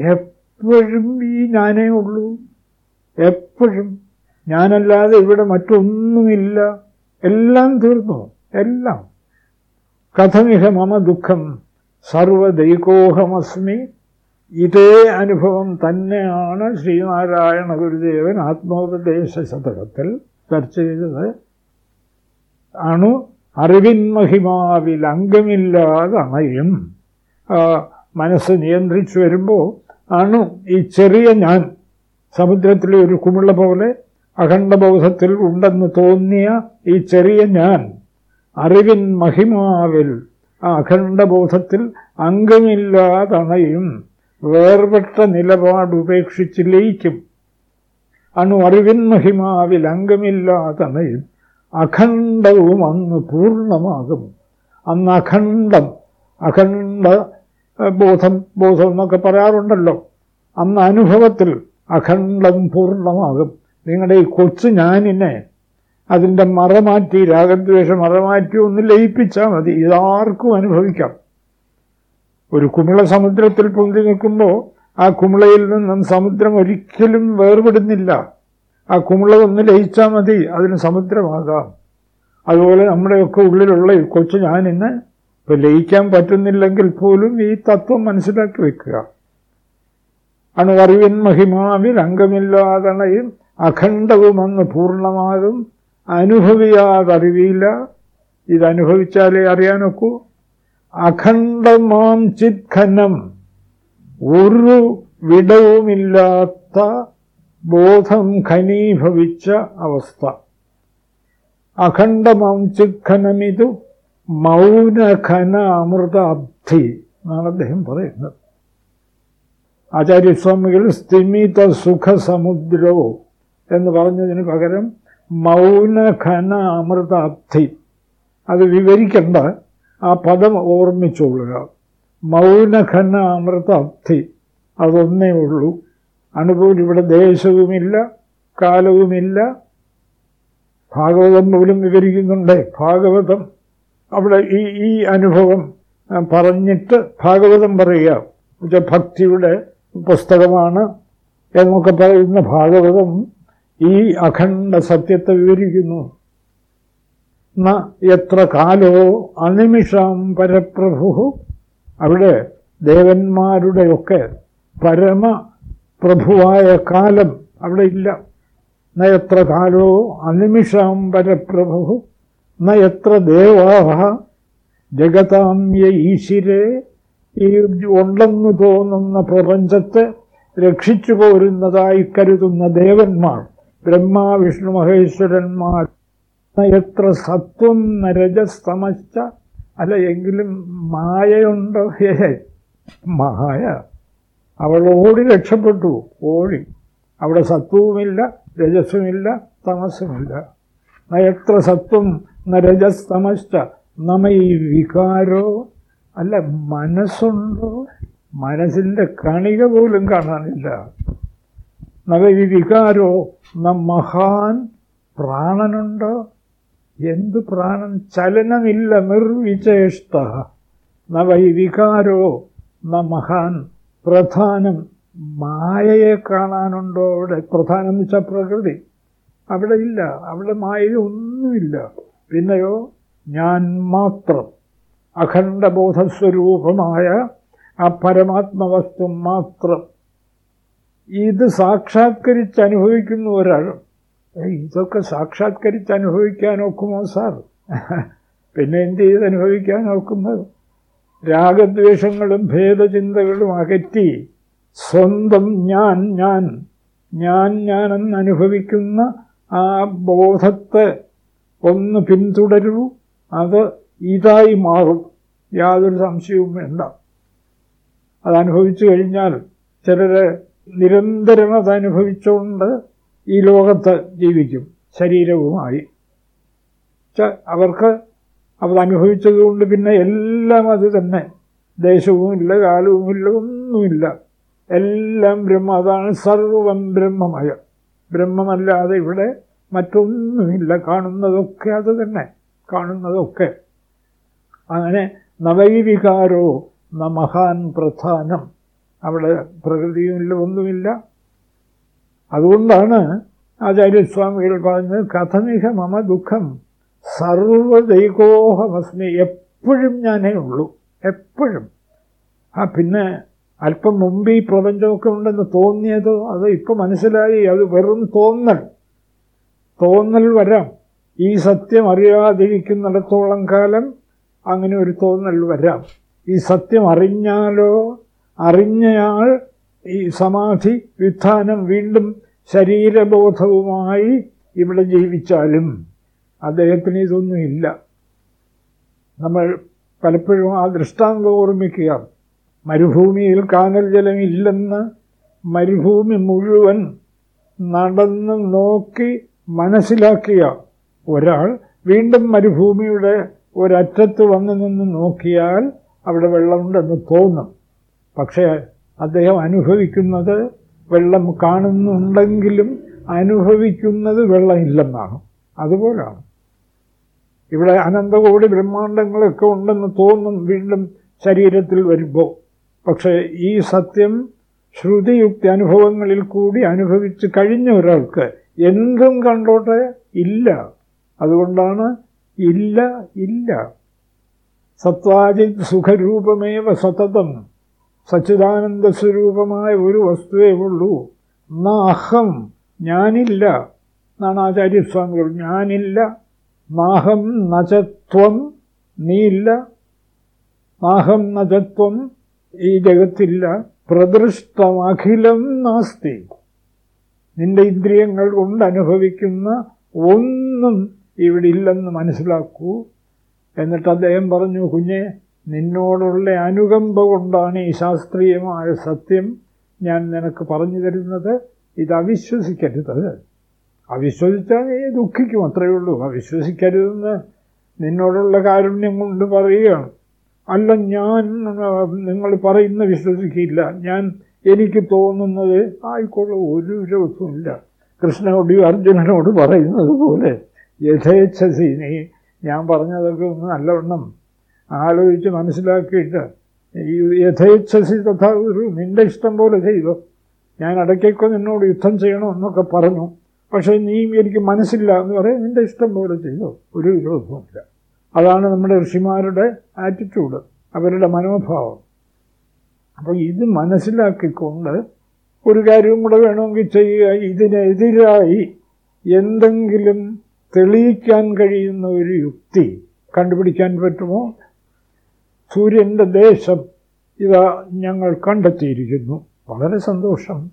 എപ്പോഴും ഈ ഞാനേ ഉള്ളൂ. എപ്പോഴും. ഞാനല്ലാതെ ഇവിടെ മറ്റൊന്നുമില്ല. എല്ലാം തീർന്നു. എല്ലാം. കഥമിഹ മമ ദുഃഖം സർവദൈകോഹമസ്മി ഇതേ അനുഭവം തന്നെയാണ് ശ്രീനാരായണ ഗുരുദേവൻ ആത്മോപദേശ ശതകത്തിൽ ചർച്ച ചെയ്തത്. അണു അറിവിൻ മഹിമാവിൽ അംഗമില്ലാതെ അണയും മനസ്സ് നിയന്ത്രിച്ചു വരുമ്പോൾ അണു ഈ ചെറിയ ഞാൻ സമുദ്രത്തിലെ ഒരു കുമിള പോലെ അഖണ്ഡബോധത്തിൽ ഉണ്ടെന്ന് തോന്നിയ ഈ ചെറിയ ഞാൻ അറിവിൻ മഹിമാവിൽ ആ അഖണ്ഡബോധത്തിൽ അംഗമില്ലാതണയും വേർപെട്ട നിലപാട് ഉപേക്ഷിച്ച് ലയിക്കും. അണു അറിവിൻ മഹിമാവിൽ അംഗമില്ലാതണയും അഖണ്ഡവും അന്ന് പൂർണമാകും. അന്ന് അഖണ്ഡം അഖണ്ഡ ബോധം ബോധം എന്നൊക്കെ പറയാറുണ്ടല്ലോ. അന്ന് അനുഭവത്തിൽ അഖണ്ഡം പൂർണമാകും. നിങ്ങളുടെ ഈ കൊച്ചു ഞാനിനെ അതിന്റെ മറമാറ്റി രാഗദ്വേഷം മറമാറ്റി ഒന്ന് ലയിപ്പിച്ചാൽ മതി. ഇതാർക്കും അനുഭവിക്കാം. ഒരു കുമിള സമുദ്രത്തിൽ പൊന്തി നിൽക്കുമ്പോൾ ആ കുമിളയിൽ നിന്നും സമുദ്രം ഒരിക്കലും വേർപെടുന്നില്ല. ആ കുമിളതൊന്ന് ലയിച്ചാൽ മതി. അതിന് സമുദ്രമാകാം. അതുപോലെ നമ്മുടെയൊക്കെ ഉള്ളിലുള്ള ഈ കൊച്ചു ഞാനിന്ന് ഇപ്പം ലയിക്കാൻ പറ്റുന്നില്ലെങ്കിൽ പോലും ഈ തത്വം മനസ്സിലാക്കി വെക്കുക. അണുവറിവിൻ മഹിമാവിൽ അംഗമില്ലാതണയും അഖണ്ഡവുമങ്ങ് പൂർണമാകും. അനുഭവിയാതറിവിയില്ല ഇതനുഭവിച്ചാലേ അറിയാനൊക്കൂ. അഖണ്ഡമാം ചിത്ഖനം ഒരു വിടവുമില്ലാത്ത ബോധം ഖനീഭവിച്ച അവസ്ഥ. അഖണ്ഡമാം ചിത്ഖനമിതു മൗനഖന അമൃതാബ്ധി എന്നാണ് അദ്ദേഹം പറയുന്നത്. ആചാര്യസ്വാമികൾ സ്ഥിമിത സുഖസമുദ്രോ എന്ന് പറഞ്ഞതിന് പകരം മൗനഖന അമൃതാബ്ധി അത് വിവരിക്കേണ്ട. ആ പദം ഓർമ്മിച്ചുകൊള്ളുക മൗനഖന അമൃതാബ്ധി അതൊന്നേ ഉള്ളൂ. അനുഭവം ഇവിടെ ദേശവുമില്ല കാലവുമില്ല. ഭാഗവതം പോലും വിവരിക്കുന്നുണ്ട്. ഭാഗവതം അവിടെ ഈ ഈ അനുഭവം പറഞ്ഞിട്ട് ഭാഗവതം പറയുക. ഭക്തിയുടെ പുസ്തകമാണ് എന്നൊക്കെ പറയുന്ന ഭാഗവതം ഈ അഖണ്ഡ സത്യത്തെ വിവരിക്കുന്നു. എത്ര കാലോ അനിമിഷം പരപ്രഭു അവിടെ ദേവന്മാരുടെയൊക്കെ പരമ പ്രഭുവായ കാലം അവിടെ ഇല്ല. നയത്ര കാലോ അനിമിഷം പരപ്രഭു നയത്ര ദേവാഹ ജഗതാമ്യ ഈശ്വരെ. ഈ ഉണ്ടെന്ന് തോന്നുന്ന പ്രപഞ്ചത്തെ രക്ഷിച്ചു പോരുന്നതായി കരുതുന്ന ദേവന്മാർ ബ്രഹ്മ വിഷ്ണു മഹേശ്വരന്മാർ നയത്ര സത്വം നരജസ്തമച്ച അല്ല എങ്കിലും മായയുണ്ടോ? മായ. അവൾ ഓടി രക്ഷപ്പെട്ടു. ഓടി. അവിടെ സത്വവുമില്ല രജസ്സുമില്ല തമസ്സുമില്ല. നയത്ര സത്വം നരജസ്തമശ്ച നമ്മ ഈ വികാരോ? അല്ല മനസ്സുണ്ടോ? മനസ്സിന്റെ കണിക പോലും കാണാനില്ല. നവ ഈ വികാരോ? ന മഹാൻ പ്രാണനുണ്ടോ? എന്ത് പ്രാണൻ? ചലനമില്ല നിർവിചേഷ്ട നവ ഈ വികാരോ? ന മഹാൻ പ്രധാനം മായയെ കാണാനുണ്ടോ? അവിടെ പ്രധാനം എന്ന് വെച്ചാൽ പ്രകൃതി. അവിടെ ഇല്ല. അവിടെ മായ ഒന്നുമില്ല. പിന്നെയോ ഞാൻ മാത്രം അഖണ്ഡബോധസ്വരൂപമായ ആ പരമാത്മവസ്തു മാത്രം. ഇത് സാക്ഷാത്കരിച്ച് അനുഭവിക്കുന്ന ഒരാൾ ഇതൊക്കെ സാക്ഷാത്കരിച്ച് അനുഭവിക്കാൻ ഒക്കുമോ സാർ? പിന്നെ എന്ത് ചെയ്ത് അനുഭവിക്കാൻ ഒക്കുന്നത്? രാഗദ്വേഷങ്ങളും ഭേദചിന്തകളും അകറ്റി സ്വന്തം ഞാൻ ഞാൻ ഞാൻ ഞാനെന്ന് അനുഭവിക്കുന്ന ആ ബോധത്തെ ഒന്ന് പിന്തുടരൂ അത് ഇതായി മാറും. യാതൊരു സംശയവും വേണ്ട. അതനുഭവിച്ചു കഴിഞ്ഞാൽ ചിലർ നിരന്തരം അതനുഭവിച്ചുകൊണ്ട് ഈ ലോകത്ത് ജീവിക്കും ശരീരവുമായി. അവർക്ക് അവർ അനുഭവിച്ചതുകൊണ്ട് പിന്നെ എല്ലാം അത് തന്നെ. ദേശവുമില്ല കാലവുമില്ല ഒന്നുമില്ല. എല്ലാം ബ്രഹ്മ അതാണ് സർവം ബ്രഹ്മമയ. ബ്രഹ്മമല്ലാതെ ഇവിടെ മറ്റൊന്നുമില്ല. കാണുന്നതൊക്കെ അത് തന്നെ. കാണുന്നതൊക്കെ. അങ്ങനെ നവൈവികാരോ ന മഹാൻ പ്രധാനം. അവിടെ പ്രകൃതിയുമില്ല ഒന്നുമില്ല. അതുകൊണ്ടാണ് ആചാര്യസ്വാമികൾ പറഞ്ഞത് കഥമിക മമ ദുഃഖം. സർവദൈകോഹമസ്മി എപ്പോഴും ഞാനേ ഉള്ളൂ. എപ്പോഴും. ആ പിന്നെ അല്പം മുമ്പ് ഈ പ്രപഞ്ചമൊക്കെ ഉണ്ടെന്ന് തോന്നിയത് അത് ഇപ്പം മനസ്സിലായി. അത് വെറും തോന്നൽ. തോന്നൽ വരാം. ഈ സത്യം അറിയാതിരിക്കുന്നിടത്തോളം കാലം അങ്ങനെ ഒരു തോന്നൽ വരാം. ഈ സത്യം അറിഞ്ഞാലോ അറിഞ്ഞയാൾ ഈ സമാധി വിധാനം വീണ്ടും ശരീരബോധവുമായി ഇവിടെ ജീവിച്ചാലും അദ്ദേഹത്തിന് ഇതൊന്നുമില്ല നമ്മൾ പലപ്പോഴും ആ ദൃഷ്ടാന്തം ഓർമ്മിക്കുക മരുഭൂമിയിൽ കാനൽ ജലമില്ലെന്ന് മരുഭൂമി മുഴുവൻ നടന്ന് നോക്കി മനസ്സിലാക്കിയ ഒരാൾ വീണ്ടും മരുഭൂമിയുടെ ഒരറ്റത്ത് വന്നു നിന്ന് നോക്കിയാൽ അവിടെ വെള്ളമുണ്ടെന്ന് തോന്നും. പക്ഷേ അദ്ദേഹം അനുഭവിക്കുന്നത് വെള്ളം കാണുന്നുണ്ടെങ്കിലും അനുഭവിക്കുന്നത് വെള്ളമില്ലെന്നാണ്. അതുപോലാണ്. ഇവിടെ അനന്തകോടി ബ്രഹ്മാണ്ടങ്ങളൊക്കെ ഉണ്ടെന്ന് തോന്നും വീണ്ടും ശരീരത്തിൽ വരുമ്പോൾ പക്ഷേ ഈ സത്യം ശ്രുതിയുക്തി അനുഭവങ്ങളിൽ കൂടി അനുഭവിച്ച് കഴിഞ്ഞ ഒരാൾക്ക് എന്തും കണ്ടോട്ടെ ഇല്ല. അതുകൊണ്ടാണ് ഇല്ല ഇല്ല. സത്വാജിത് സുഖരൂപമേവ സതതം. സച്ചിദാനന്ദ സ്വരൂപമായ ഒരു വസ്തുവേ ഉള്ളൂ. എന്നാ അഹം ഞാനില്ല. എന്നാണ് ആചാര്യസ്വാമികൾ. ഞാനില്ല. നാഹം നചത്വം നീയില്ല നാഹം നജത്വം ഈ ജഗത്തില്ല. പ്രദൃഷ്ടമഖിലം നാസ്തി. നിന്റെ ഇന്ദ്രിയങ്ങൾ കൊണ്ട് അനുഭവിക്കുന്ന ഒന്നും ഇവിടെ ഇല്ലെന്ന് മനസ്സിലാക്കൂ. എന്നിട്ട് അദ്ദേഹം പറഞ്ഞു കുഞ്ഞെ നിന്നോടുള്ള അനുകമ്പ കൊണ്ടാണ് ഈ ശാസ്ത്രീയമായ സത്യം ഞാൻ നിനക്ക് പറഞ്ഞു തരുന്നത്. ഇത് അവിശ്വസിക്കരുത്. അവിശ്വസിച്ചാൽ നീ ദുഃഖിക്കും അത്രയേ ഉള്ളൂ. അവിശ്വസിക്കരുതെന്ന് നിന്നോടുള്ള കാരുണ്യം കൊണ്ട് പറയുകയാണ്. അല്ല ഞാൻ നിങ്ങൾ പറയുന്ന വിശ്വസിക്കില്ല. ഞാൻ എനിക്ക് തോന്നുന്നത് ആയിക്കോളൂ ഒരു വിരോധമില്ല കൃഷ്ണനോടും അർജുനനോട് പറയുന്നത് പോലെ യഥേച്ഛസി നീ ഞാൻ പറഞ്ഞതൊക്കെ ഒന്ന് നല്ലവണ്ണം ആലോചിച്ച് മനസ്സിലാക്കിയിട്ട് ഈ യഥേച്ഛസി തഥാ നിന്റെ ഇഷ്ടം പോലെ ചെയ്തു. ഞാൻ ഇടയ്ക്കൊക്കെ നിന്നോട് യുദ്ധം ചെയ്യണമെന്നൊക്കെ പറഞ്ഞു. പക്ഷേ നീ എനിക്ക് മനസ്സില്ല എന്ന് പറയാം നിന്റെ ഇഷ്ടം പോലെ ചെയ്തോ. ഒരു വിരോധവുമില്ല. അതാണ് നമ്മുടെ ഋഷിമാരുടെ ആറ്റിറ്റ്യൂഡ് അവരുടെ മനോഭാവം. അപ്പോൾ ഇത് മനസ്സിലാക്കിക്കൊണ്ട് ഒരു കാര്യവും കൂടെ വേണമെങ്കിൽ ചെയ്യുക. ഇതിനെതിരായി എന്തെങ്കിലും തെളിയിക്കാൻ കഴിയുന്ന ഒരു യുക്തി കണ്ടുപിടിക്കാൻ പറ്റുമോ? സൂര്യന്റെ ദേശം ഇതാ ഞങ്ങൾ കണ്ടെത്തിയിരിക്കുന്നു. വളരെ സന്തോഷം.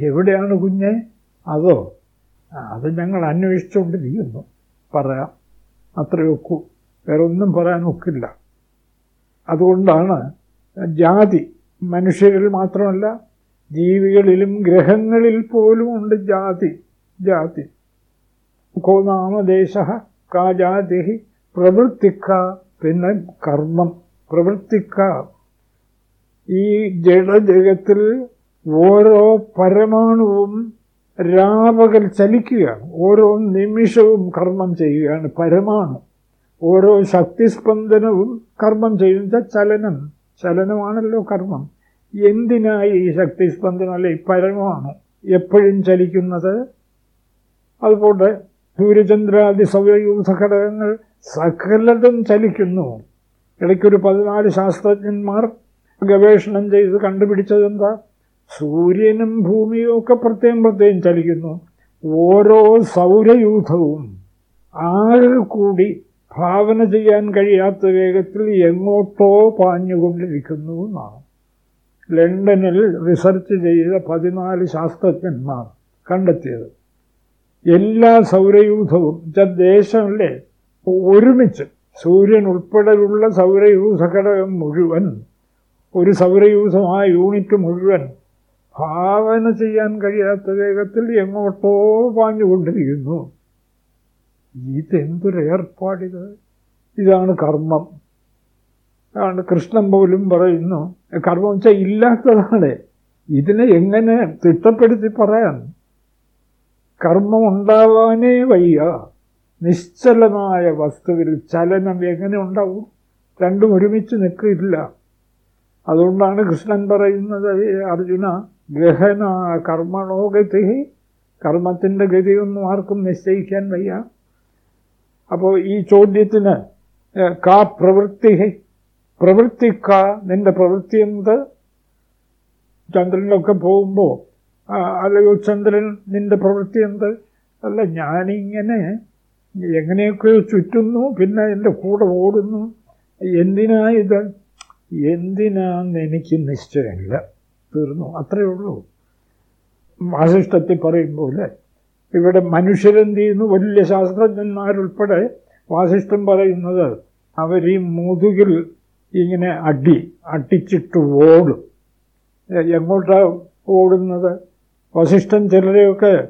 എവിടെയാണ് കുഞ്ഞെ? അതോ അത് ഞങ്ങൾ അന്വേഷിച്ചുകൊണ്ടിരിക്കുന്നു. പറയാം. അത്രയൊക്കു വേറെ ഒന്നും പറയാൻ ഒക്കില്ല. അതുകൊണ്ടാണ് ജാതി മനുഷ്യരിൽ മാത്രമല്ല ജീവികളിലും ഗ്രഹങ്ങളിൽ പോലും ഉണ്ട് ജാതി. ജാതി. കോ നാമദേശ കാ ജാതി പ്രവൃത്തിക്ക പിന്നെ കർമ്മം. പ്രവൃത്തിക്ക. ഈ ജഡജഗത്തിൽ ഓരോ പരമാണുവും രാപകൽ ചലിക്കുകയാണ്. ഓരോ നിമിഷവും കർമ്മം ചെയ്യുകയാണ് പരമാണു. ഓരോ ശക്തിസ്പന്ദനവും കർമ്മം ചെയ്യുന്ന ചലനം. ചലനമാണല്ലോ കർമ്മം. എന്തിനായി ഈ ശക്തിസ്പന്ദനം അല്ലെ പരമാണ് എപ്പോഴും ചലിക്കുന്നത്? അതുപോലെ സൂര്യചന്ദ്രാദി സൗരയൂഥ ഘടകങ്ങൾ സകലതും ചലിക്കുന്നു. ഇടയ്ക്കൊരു പതിനാല് ശാസ്ത്രജ്ഞന്മാർ ഗവേഷണം ചെയ്ത് കണ്ടുപിടിച്ചതെന്താ? സൂര്യനും ഭൂമിയും ഒക്കെ പ്രത്യേകം പ്രത്യേകം ചലിക്കുന്നു. ഓരോ സൗരയൂഥവും ആകെ കൂടി ഭാവന ചെയ്യാൻ കഴിയാത്ത വേഗത്തിൽ എങ്ങോട്ടോ പാഞ്ഞുകൊണ്ടിരിക്കുന്നു എന്നാണ്. ലണ്ടനിൽ റിസർച്ച് ചെയ്ത പതിനാല് ശാസ്ത്രജ്ഞന്മാർ കണ്ടെത്തിയത്. എല്ലാ സൗരയൂഥവും ദേശമല്ലേ? ഒരുമിച്ച് സൂര്യൻ ഉൾപ്പെടെയുള്ള സൗരയൂഥ ഘടകം മുഴുവൻ ഒരു സൗരയൂഥമായ യൂണിറ്റ് മുഴുവൻ ഭാവന ചെയ്യാൻ കഴിയാത്ത വേഗത്തിൽ എങ്ങോട്ടോ പാഞ്ഞുകൊണ്ടിരിക്കുന്നു. ഇതെന്തൊരു ഏർപ്പാടിത്? ഇതാണ് കർമ്മം. അതാണ് കൃഷ്ണൻ പോലും പറയുന്നു കർമ്മം വെച്ചാൽ ഇല്ലാത്തതാണ്. ഇതിനെ എങ്ങനെ തിട്ടപ്പെടുത്തി പറയാൻ? കർമ്മം ഉണ്ടാവാനേ വയ്യ. നിശ്ചലമായ വസ്തുവിൽ ചലനം എങ്ങനെ ഉണ്ടാവും? രണ്ടും ഒരുമിച്ച് നിൽക്കില്ല. അതുകൊണ്ടാണ് കൃഷ്ണൻ പറയുന്നത് അർജുന ഗഹന കർമ്മണോ ഗതി? കർമ്മത്തിന്റെ ഗതിയൊന്നും ആർക്കും നിശ്ചയിക്കാൻ വയ്യ. അപ്പോൾ ഈ ചോദ്യത്തിന് കാ പ്രവൃത്തി? പ്രവൃത്തി കാ നിന്റെ പ്രവൃത്തി എന്ത്? ചന്ദ്രനിലൊക്കെ പോകുമ്പോൾ അല്ലയോ ചന്ദ്രൻ നിന്റെ പ്രവൃത്തി എന്ത്? അല്ല ഞാനിങ്ങനെ എങ്ങനെയൊക്കെയോ ചുറ്റുന്നു പിന്നെ എന്റെ കൂടെ ഓടുന്നു. എന്തിനാ ഇത്? എന്തിനാന്ന് എനിക്ക് നിശ്ചയമില്ല. തീർന്നു. അത്രയേ ഉള്ളൂ. വാസിഷ്ടത്തിൽ പറയുമ്പോൾ ഇവിടെ മനുഷ്യരെന്ത് ചെയ്യുന്നു വലിയ ശാസ്ത്രജ്ഞന്മാരുൾപ്പെടെ വാസിഷ്ഠം പറയുന്നത് അവർ ഈ മുതുകിൽ ഇങ്ങനെ അടി അടിച്ചിട്ട് ഓടും. എങ്ങോട്ടാണ് ഓടുന്നത്? വസിഷ്ഠൻ ചിലരെയൊക്കെ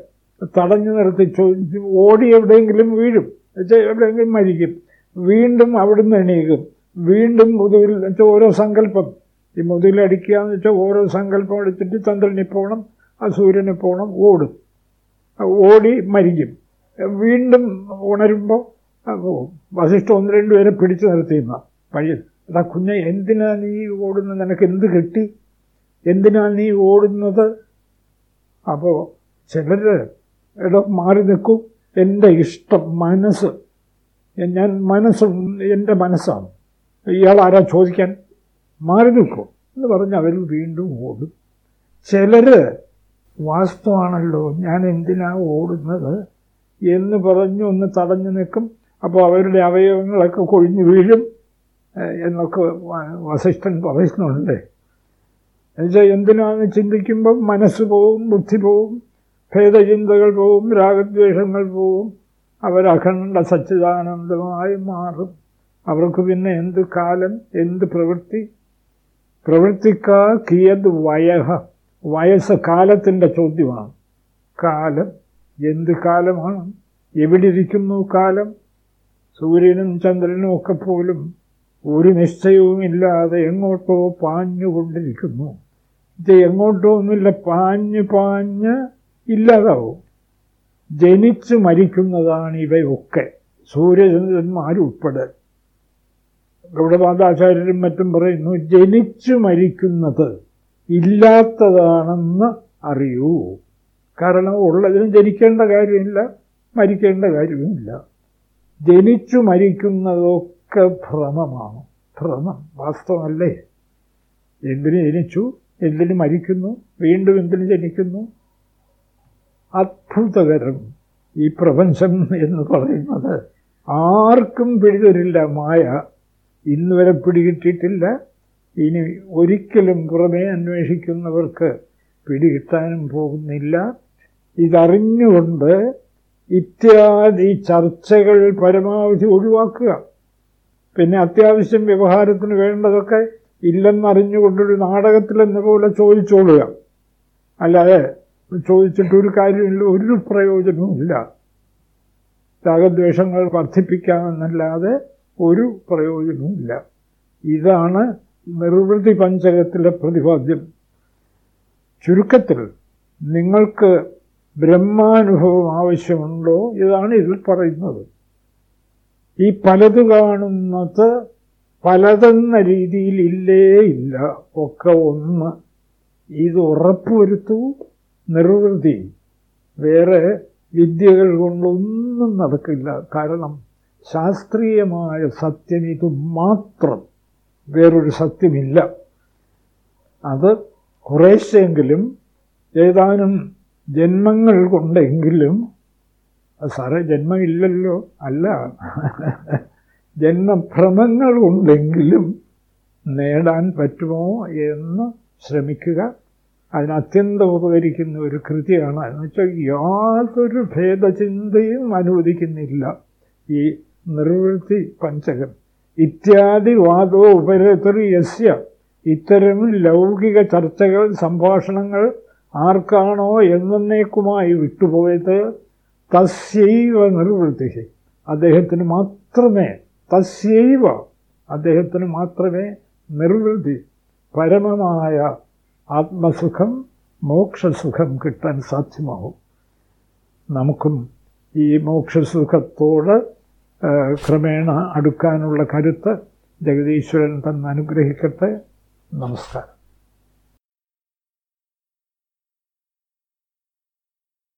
തടഞ്ഞു നിർത്തി ചോദിച്ചു ഓടി എവിടെയെങ്കിലും വീഴും. എവിടെയെങ്കിലും മരിക്കും. വീണ്ടും അവിടുന്ന് എണീക്കും. വീണ്ടും മുതുകിൽ ഓരോ സങ്കല്പം. ഈ മുതലടിക്കുക എന്ന് വെച്ചാൽ ഓരോ സങ്കല്പം എടുത്തിട്ട് ചന്ദ്രനെ പോകണം ആ സൂര്യനെ പോകണം ഓടും. ഓടി മരിക്കും. വീണ്ടും ഉണരുമ്പോൾ വസിഷ്ഠ ഒന്ന് രണ്ട് പേരെ പിടിച്ചു നിർത്തിയിരുന്ന പഴയ അതാ കുഞ്ഞ എന്തിനാ നീ ഓടുന്നത്? നിനക്ക് എന്ത് കിട്ടി? എന്തിനാ നീ ഓടുന്നത്? അപ്പോൾ ചിലർ എടോ മാറി നിൽക്കും. എന്റെ ഇഷ്ടം മനസ്സ്. ഞാൻ മനസ്സ് എന്റെ മനസ്സാണ്. ഇയാൾ ആരാ ചോദിക്കാൻ? മാറി നിൽക്കും എന്ന് പറഞ്ഞ് അവർ വീണ്ടും ഓടും. ചിലർ വാസ്തവാണല്ലോ ഞാൻ എന്തിനാ ഓടുന്നത് എന്ന് പറഞ്ഞ് ഒന്ന് തടഞ്ഞു നിൽക്കും. അപ്പോൾ അവരുടെ അവയവങ്ങളൊക്കെ കൊഴിഞ്ഞു വീഴും എന്നൊക്കെ വസിഷ്ഠൻ പറയുന്നുണ്ട്. എന്നുവെച്ചാൽ എന്തിനാന്ന് ചിന്തിക്കുമ്പം മനസ്സ് പോവും ബുദ്ധി പോവും ഭേദചിന്തകൾ പോവും രാഗദ്വേഷങ്ങൾ പോവും. അവരഖണ്ഡ സച്ചിദാനന്ദമായി മാറും. അവർക്ക് പിന്നെ എന്ത് കാലം എന്ത് പ്രവൃത്തി പ്രവൃത്തിക്കാ കിയത് വയഹ വയസ്സ് കാലത്തിന്റെ ചോദ്യമാണ്. കാലം എന്ത് കാലമാണ്? എവിടെ ഇരിക്കുന്നു കാലം? സൂര്യനും ചന്ദ്രനും ഒക്കെ പോലും ഒരു നിശ്ചയവുമില്ലാതെ എങ്ങോട്ടോ പാഞ്ഞുകൊണ്ടിരിക്കുന്നു. ഇത് എങ്ങോട്ടോ ഒന്നുമില്ല പാഞ്ഞ് പാഞ്ഞ് ഇല്ലാതാവും. ജനിച്ചു മരിക്കുന്നതാണ് ഇവയൊക്കെ. സൂര്യചന്ദ്രന്മാരുൾപ്പെടെ. ഗൗഡപാദാചാര്യരും മറ്റും പറയുന്നു ജനിച്ചു മരിക്കുന്നത് ഇല്ലാത്തതാണെന്ന് അറിയൂ. കാരണം ഉള്ളതിന് ജനിക്കേണ്ട കാര്യമില്ല മരിക്കേണ്ട കാര്യവുമില്ല. ജനിച്ചു മരിക്കുന്നതൊക്കെ ഭ്രമമാണ്. ഭ്രമം വാസ്തവമല്ലേ? എന്തിനു ജനിച്ചു? എന്തിനു മരിക്കുന്നു? വീണ്ടും എന്തിനു ജനിക്കുന്നു? അത്ഭുതകരം ഈ പ്രപഞ്ചം എന്ന് പറയുന്നത്. ആർക്കും പിടിതരില്ല മായ. ഇന്ന് വരെ പിടികിട്ടിയിട്ടില്ല. ഇനി ഒരിക്കലും പുറമേ അന്വേഷിക്കുന്നവർക്ക് പിടികിട്ടാനും പോകുന്നില്ല. ഇതറിഞ്ഞുകൊണ്ട് ഇത്യാദി ചർച്ചകൾ പരമാവധി ഒഴിവാക്കുക. പിന്നെ അത്യാവശ്യം വ്യവഹാരത്തിന് വേണ്ടതൊക്കെ ഇല്ലെന്നറിഞ്ഞുകൊണ്ടൊരു നാടകത്തിലെന്ന പോലെ ചോദിച്ചോളുക. അല്ലാതെ ചോദിച്ചിട്ടൊരു കാര്യമില്ല ഒരു പ്രയോജനവുമില്ല. രാഗദ്വേഷങ്ങൾ വർദ്ധിപ്പിക്കാമെന്നല്ലാതെ ഒരു പ്രയോജനവുമില്ല ഇതാണ് നിർവൃതി പഞ്ചകത്തിലെ പ്രതിപാദ്യം. ചുരുക്കത്തിൽ നിങ്ങൾക്ക് ബ്രഹ്മാനുഭവം ആവശ്യമുണ്ടോ ഇതാണ് ഇതിൽ പറയുന്നത്. ഈ പലത് കാണുന്നത് പലതെന്ന രീതിയിൽ ഇല്ലേ ഇല്ല. ഒക്കെ ഒന്ന് ഇത് ഉറപ്പുവരുത്തൂ. നിർവൃതി. വേറെ വിദ്യകൾ കൊണ്ടൊന്നും നടക്കില്ല. കാരണം ശാസ്ത്രീയമായ സത്യം ഇത് മാത്രം വേറൊരു സത്യമില്ല. അത് കുറേശ്ശെങ്കിലും ഏതാനും ജന്മങ്ങൾ കൊണ്ടെങ്കിലും സാറേ ജന്മമില്ലല്ലോ. അല്ല ജന്മഭ്രമങ്ങൾ കൊണ്ടെങ്കിലും നേടാൻ പറ്റുമോ എന്ന് ശ്രമിക്കുക. അതിനത്യന്തം ഉപകരിക്കുന്ന ഒരു കൃതിയാണ്. എന്ന് വെച്ചാൽ യാതൊരു ഭേദചിന്തയും അനുവദിക്കുന്നില്ല ഈ നിർവൃത്തി പഞ്ചകം. ഇത്യാദി വാദോ ഉപരത്തറി യസ്യ. ഇത്തരം ലൗകിക ചർച്ചകൾ സംഭാഷണങ്ങൾ ആർക്കാണോ എന്നേക്കുമായി വിട്ടുപോയത്? തസ്യൈവ നിർവൃത്തി അദ്ദേഹത്തിന് മാത്രമേ തസ്യൈവ അദ്ദേഹത്തിന് മാത്രമേ നിർവൃതി പരമമായ ആത്മസുഖം മോക്ഷസുഖം കിട്ടാൻ സാധ്യമാവും. നമുക്കും ഈ മോക്ഷസുഖത്തോട് ക്രമേണ അടുക്കാനുള്ള കരുത്ത് ജഗതീശ്വരൻ തന്നെ അനുഗ്രഹിക്കട്ടെ നമസ്കാരം.